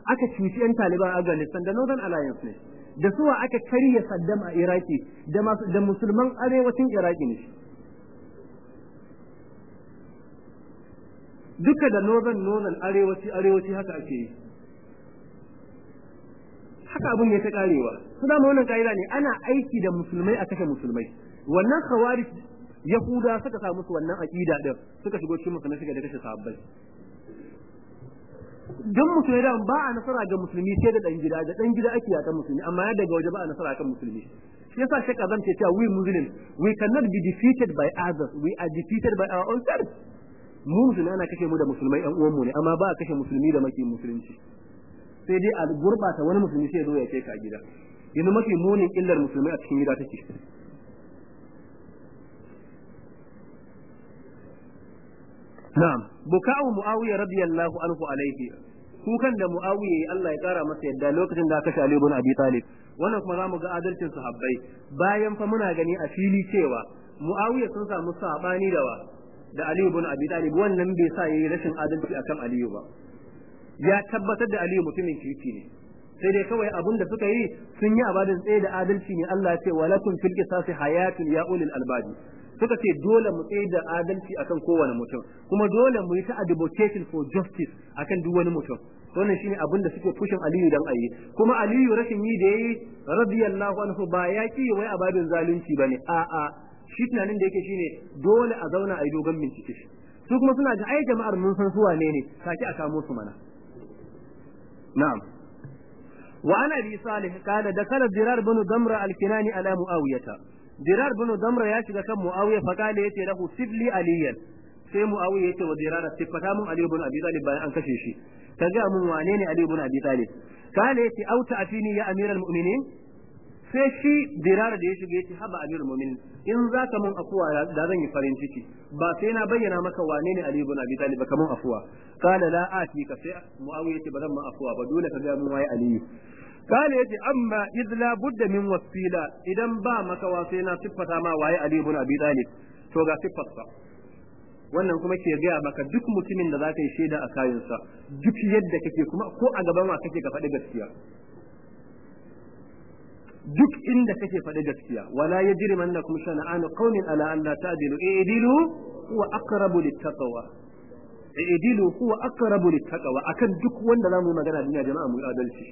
aka cuci 'yan taliban afghanistan da northern alliance ne. Da suwa aka karya saddam a iraki da da musulman arewacin iraki ne duka da northern northern arewaci arewaci haka ake yi. Haka abin ya ta karewa. Su dama wannan ka'ida ne ana aiki da musulmai a kashe musulmai. Wannan khawarij yahuda suka sa musu wannan aqida din suka shigo cikin musulmai suka da kashe sahabbai. Dan musulmi da ba a nasara ga musulmi sai da dan gida da dan gida ake yakan musulmi amma ya daga waje ba a nasara kan musulmi. Shi yasa shek azam ce cewa we muslims we cannot be defeated by others we are defeated by our own selves. Mu musulmi ana kashe mu da musulmai yan uwan mu ne amma ba a kashe musulmi da maki musulunci. Sai dai a gurbata wani musulmi sai ya zo ya kai ka gida. Yanzu mafi munin illar musulmai a cikin gida take. Na'am. Buka'u muawiya radiyallahu anhu alaihi kukan da muawiya Allah ya kara masa yadda lokacin da aka kashe Ali ibn Abi Talib. Wannan kuma za mu ga adalcin sahabbai. Bayan fa muna gani a fili cewa muawiya sun samu saɓani da wa? Da Ali ibn Abi Talib. Wannan bai sa yayi rashin adalci akan Ali ba. Ya tabbatar da Ali mutumin kirki ne. Sai dai kawai abun da suka yi sun yi abadin tsaye da adalci ne. Allah ya ce walakum fil qisasi hayatun ya ulil albabi. Suka ce dole mu tsaye da adalci akan kowane mutum kuma dole mu yi ta advocating for justice akan duk wani mutum. Wannan shine abin da suke fushin Aliyu dan ayi kuma Aliyu rashin yi da yayi radiyallahu anhu ba ya ki wai ababin zalunci ba ne a a shi tunanin da yake shine dole a zauna a yi dogon bincike. Su kuma suna ga ai jama'ar mun san su wane ne saki a kamo su mana. Na'am. Bi salih kana da kala dirar bin damra al-kinani ala muawiyata. Dirar bin damra ya shiga kan muawiya fa kale ya ce lahu sibli aliyan. Sai muawiya ya ce wa dirar sifata mun ali ibn abi talib bayan an kashe shi. Ka ga mun wane ne ali ibn abi talib? Kale ya ce auta afini ya amiral mu'minin? Sai shi dirar da ya shiga ya ce haba amirul mu'minin in zaka mun afuwa da zan yi farin ciki. Ba sai na bayyana maka wane ne ali ibn abi talib ka mun afuwa. Kala la ati ka. Sai muawiya ya ce ba zan mun afuwa ba dole ka ga mun waye aliyu. قال يجي أما إذ لا بد من وسيلة إذا با مكا وسيلة صفة ما وعي علي بن أبي طالب تو ga siffarsa wannan kuma ke gaya maka duk mutumin da za ka yi shaida a kayansa duk yadda kake kuma ko a gaban wa kake ka faɗi gaskiya duk inda kake faɗi gaskiya wala yajrimannakum shana'anu qaumin ala an la ta'dilu i'dilu huwa aqrabu littaqwa i'dilu huwa aqrabu littaqwa akan duk wanda zamu magana duniya jama'a mu adalci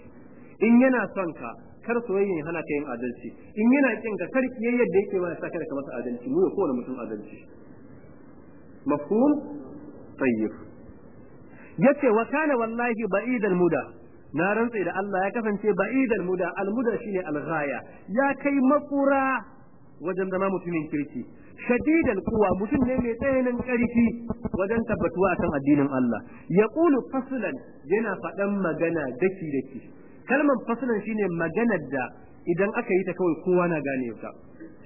In yana son ka kar soyayya ya hana ka yin adalci. In yana kin ka kar kiyayyar da yake ma saka ka masa adalci. Mu ko wani mutum adalci. Mafhum? Tayyib. Yace wa kana wallahi ba'idal muda. Na rantse da Allah ya kasance ba'idal muda. Al muda shine al ghaya ya kai makura wajen zama mutumin kirki. Shadidan kuwa mutum ne mai tsananin ƙarfi wajen tabbatuwa akan addinin Allah. Ya qulu faslan yana faɗan magana daki daki kalmar fasilan shine maganar da idan aka yi ta kawai kowa na gane ta.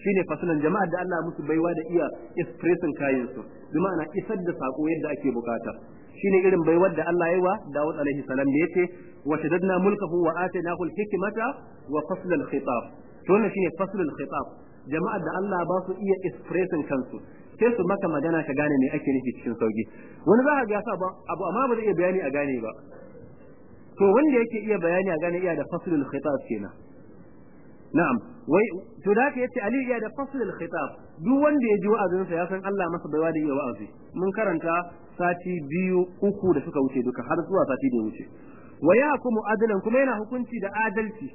Shine fasilan jama'ar da Allah musu baiwa da iya expressing kayan su. Bi ma'ana isar da sako yadda ake buƙata. Shine irin baiwar da Allah ya wa Dawud alaihi salam da ya ce wa shaddadna mulkahu wa atainahu al-hikmata wa fasl al-khitab to wannan shine fasl al-khitab jama'ar da Allah ba su iya expressing kansu. Sai su maka magana ka gane me ake nufi cikin sauƙi. Wani za ka sa abu amma ba zai iya bayani a gane ba. To wanda yake iya bayani a gane iya da fasl al-khitab kenan. Na'am. Wai to da ka ya ce Ali iya da fasl al-khitab duk wanda ya ji wa'azinsa ya san Allah masa baiwa da iya wa'azi. Mun karanta sati biyu uku da suka wuce duka har zuwa sati da ya wuce. Wa yahkumu adlan kuma yana hukunci da adalci.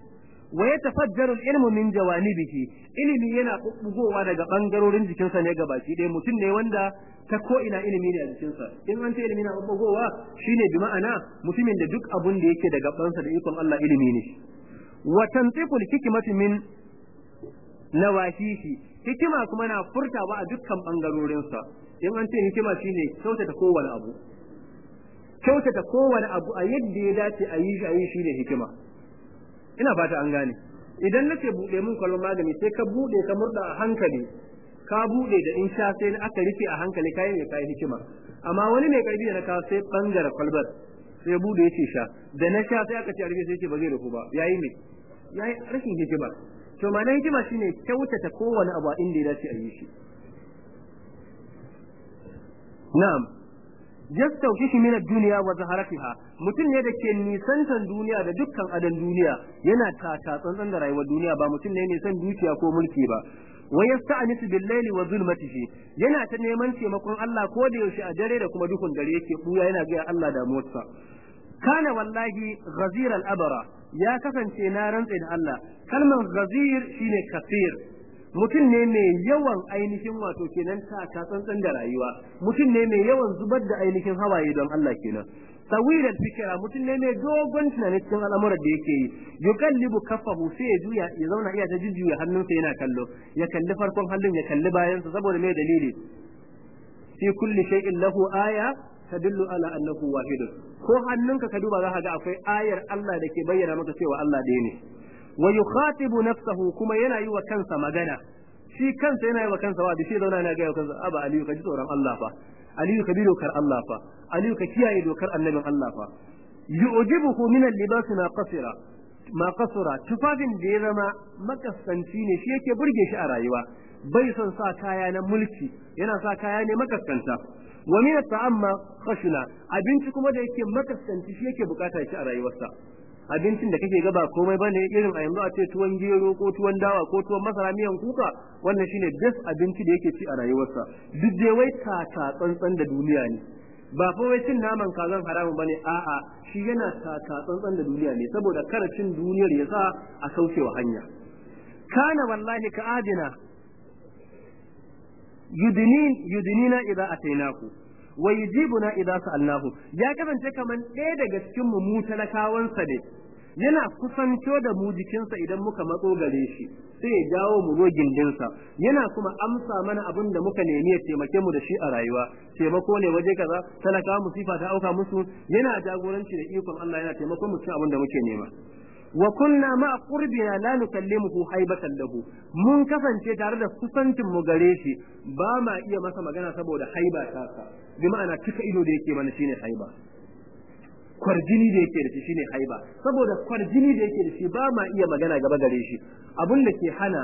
Wa yatafajjaru al-ilmu min jawanibihi. Ilimi yana bubbugowa daga ɓangarorin jikinsa ne gabaki ɗaya. Mutum ne wanda ta ko ina ilimi ne a jikinsa. In an ce ilimi na bubbugowa shine bi ma'ana mutumin da duk abun da yake da gabansa da ikon Allah ilimi ne. Wa tantiqu al-hikmatu min nawahihi. Hikima kuma na furtawa a dukkan bangarorinsa. In an ce hikima shine kyautata kowane abu. Kyautata kowane abu a yadda ya dace a yi a yi shi ne hikima. Ina fata an gane. Idan nace buɗe mun kwalban magani sai ka buɗe ka murda a hankali. Ka buɗe da in sha sai aka rufe a hankali kai ne kai hikima. Amma wani mai ƙarfi da na kawo sai ɓangare kwalbar sai buɗe ya ce sha. Da na sha sai aka ce rufe sai ce ba zai rufu ba. Yayi ne yayi rashin hikima. To ma hikima shine kyautata kowane abu inda ya dace a yi shi. Na'am. Yastawkishi min ad-dunya wa zaharatiha. Mutum ne da ke nisantan duniya da dukkan adan duniya yana tata tsantsan da rayuwar duniya ba mutum ne mai son dukiya ko mulki ba. Wa yasta'nisu bil-layli wa zulmatihi yana ta neman taimakon Allah ko da yaushe a dare da kuma duhun dare yake buya yana ga Allah da motsa kana wallahi ghazir al-abara ya kasance na rantsa da Allah. Kalmar ghazir shine kafir mutum ne mai yawan ainihin wato kenan ta tsantsan da rayuwa. Mutum ne mai yawan zubar da ainihin hawaye don Allah kenan. Tawilat fikira mutum ne mai dogon tunani cikin al'amuran da yake yi. Yukallibu kaffahu sai ya juya ya zauna iya ta jujjuya hannunsa yana kallo. Ya kalli farkon hannun ya kalli bayansa saboda mai dalili? Fi kulli shay'in lahu aya tadullu ala annahu wahidun. Ko hannunka ka duba za ka ga akwai ayar Allah da ke bayyana maka cewa Allah ɗaya ne. Wa yukhatibu nafsahu kuma yana yi wa kansa magana. Shi kansa yana yi wa kansa wa shi zauna yana ga kansa aba aliyu ka ji tsoron Allah fa. Aliyu ka bi dokar Allah fa. Aliyu ka kiyaye dokar annabin Allah fa. Yu'jibuhu min al-libas ma qasira. Ma qasara tufafin da ya zama makasanci ne shi yake burge shi a rayuwa. Bai son sa kaya na mulki yana sa kaya ne makaskanta. Wa min at-ta'amma khashuna abinci kuma da yake makaskanci shi yake buƙata shi a rayuwarsa. Abincin da kake gaba komai ba ne irin a yanzu a ce tuwon gero ko tuwon dawa ko tuwon masara miyan kuka wannan shine best abinci da yake ci a rayuwarsa. Duk dai wai taka tsantsan da duniya ne. Ba fa wai cin naman kazan haramun ba ne a'a shi yana taka tsantsan da duniya ne saboda kada cin duniyar ya sa a kaucewa hanya. Kana wallahi ka adina. Yudinin yudinina idza atainaku. Wa yujibuna idza sa'alnahu. Ya kasance kaman ɗaya daga cikin mu mu talakawansa ne. Yana kusanto da mu jikinsa idan muka matso gare shi sai ya jawo mu zo gindinsa. Yana kuma amsa mana abin da muka nemi ya taimake mu da shi a rayuwa. Taimako ne waje kaza talakawa musifa ta auka musu. Yana jagoranci da ikon Allah yana taimakon mu cikin abin da muke nema. Wa kunna ma qurbina la nukallimuhu haibatan lahu. Mun kasance tare da kusancin mu gare shi. Ba ma iya masa magana saboda haiba ta bi ma'ana cika ido da yake mana shine haiba. Kwarjini da yake da shi shine haiba. Saboda kwarjini da yake da shi ba ma iya magana gaba gare shi. Abun da ke hana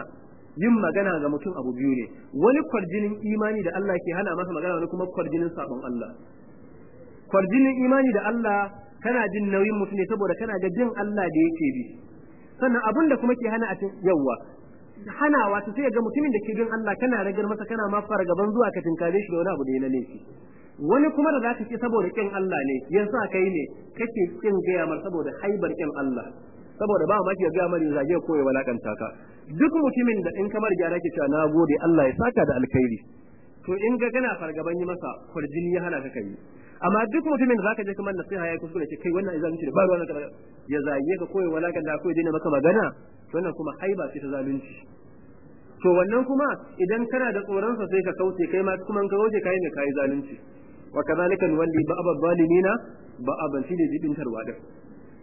yin magana ga mutum abu biyu ne. Wani kwarjinin imani da Allah ke hana masa magana wani kuma kwarjinin sabon Allah. Kwarjinin imani da Allah kana jin nauyin mutum ne saboda kana ga jin Allah da yake bi. Sannan abin da kuma ke hana a cin yawa hanawa ta sai ga mutumin da ke bin Allah kana ragar masa kana ma fara gaban zuwa ka tinkare shi da wani abu da ya na laifi. Wani kuma da zaka ce saboda kin Allah ne yasa kai ne kake kin gaya mar saboda haibar kin Allah. Saboda ba ma ke ga mari zage ko ya walakanta ka. Duk mutumin da in kamar gyara ke cewa na gode Allah ya saka da alkhairi. To in ga kana fargaban yi masa kwarjini ya hana ka kai amma duk mutumin da zaka je kamar nasiha ya kuskure ce kai wannan izalunci da ba ruwan ka ya zage ka koyi walakan da koyi dina maka magana. Wannan kuma haiba ce ta zalunci. To wannan kuma idan kana da tsoron sa sai ka kauce kai ma kuma ka kauce kai ne kai zalunci. Wa kadhalika nuwalli ba'd zalimina ba'aban shine jibin tarwa din.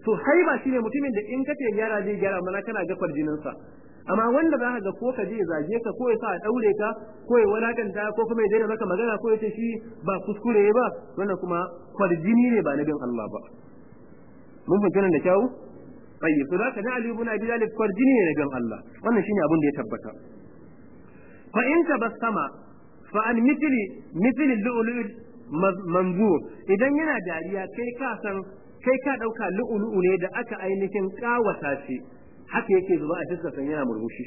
To haiba shine mutumin da in kace gyara zai gyara mana kana ga farjinin sa. Amma wanda za ka ga ko ka je zage ka ko ya sa a daure ka ko ya walakanta ko kuma ya maka magana ko ya ce shi ba kuskure ba wannan kuma kwarjini ne ba na Allah ba. Mun fahimci nan da kyau? Tayyib. To zaka na Ali ibn Abi Talib kwarjini ne na Allah. Wannan shine da ya tabbata. Fa in tabassama fa mithli mithli lu'lu'il manzur. Idan yana dariya kai ka san kai ka ɗauka lu'lu'u ne da aka ainihin ƙawata shi. Haka yake zuba a fuskar san yana murmushi.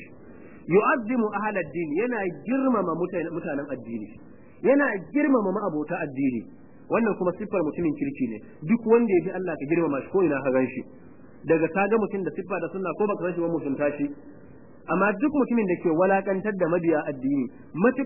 Yu'azzimu ahlad din yana girmama mutanen addini. Yana girmama ma'abota addini. Wannan kuma siffar mutumin kirki ne. Duk wanda ya bi Allah ka girmama shi ko ina ka gan shi daga ka ga mutum da siffa da sunna ko baka san shi ba mutunta shi. Amma duk mutumin da ke walakantar da mabiya addini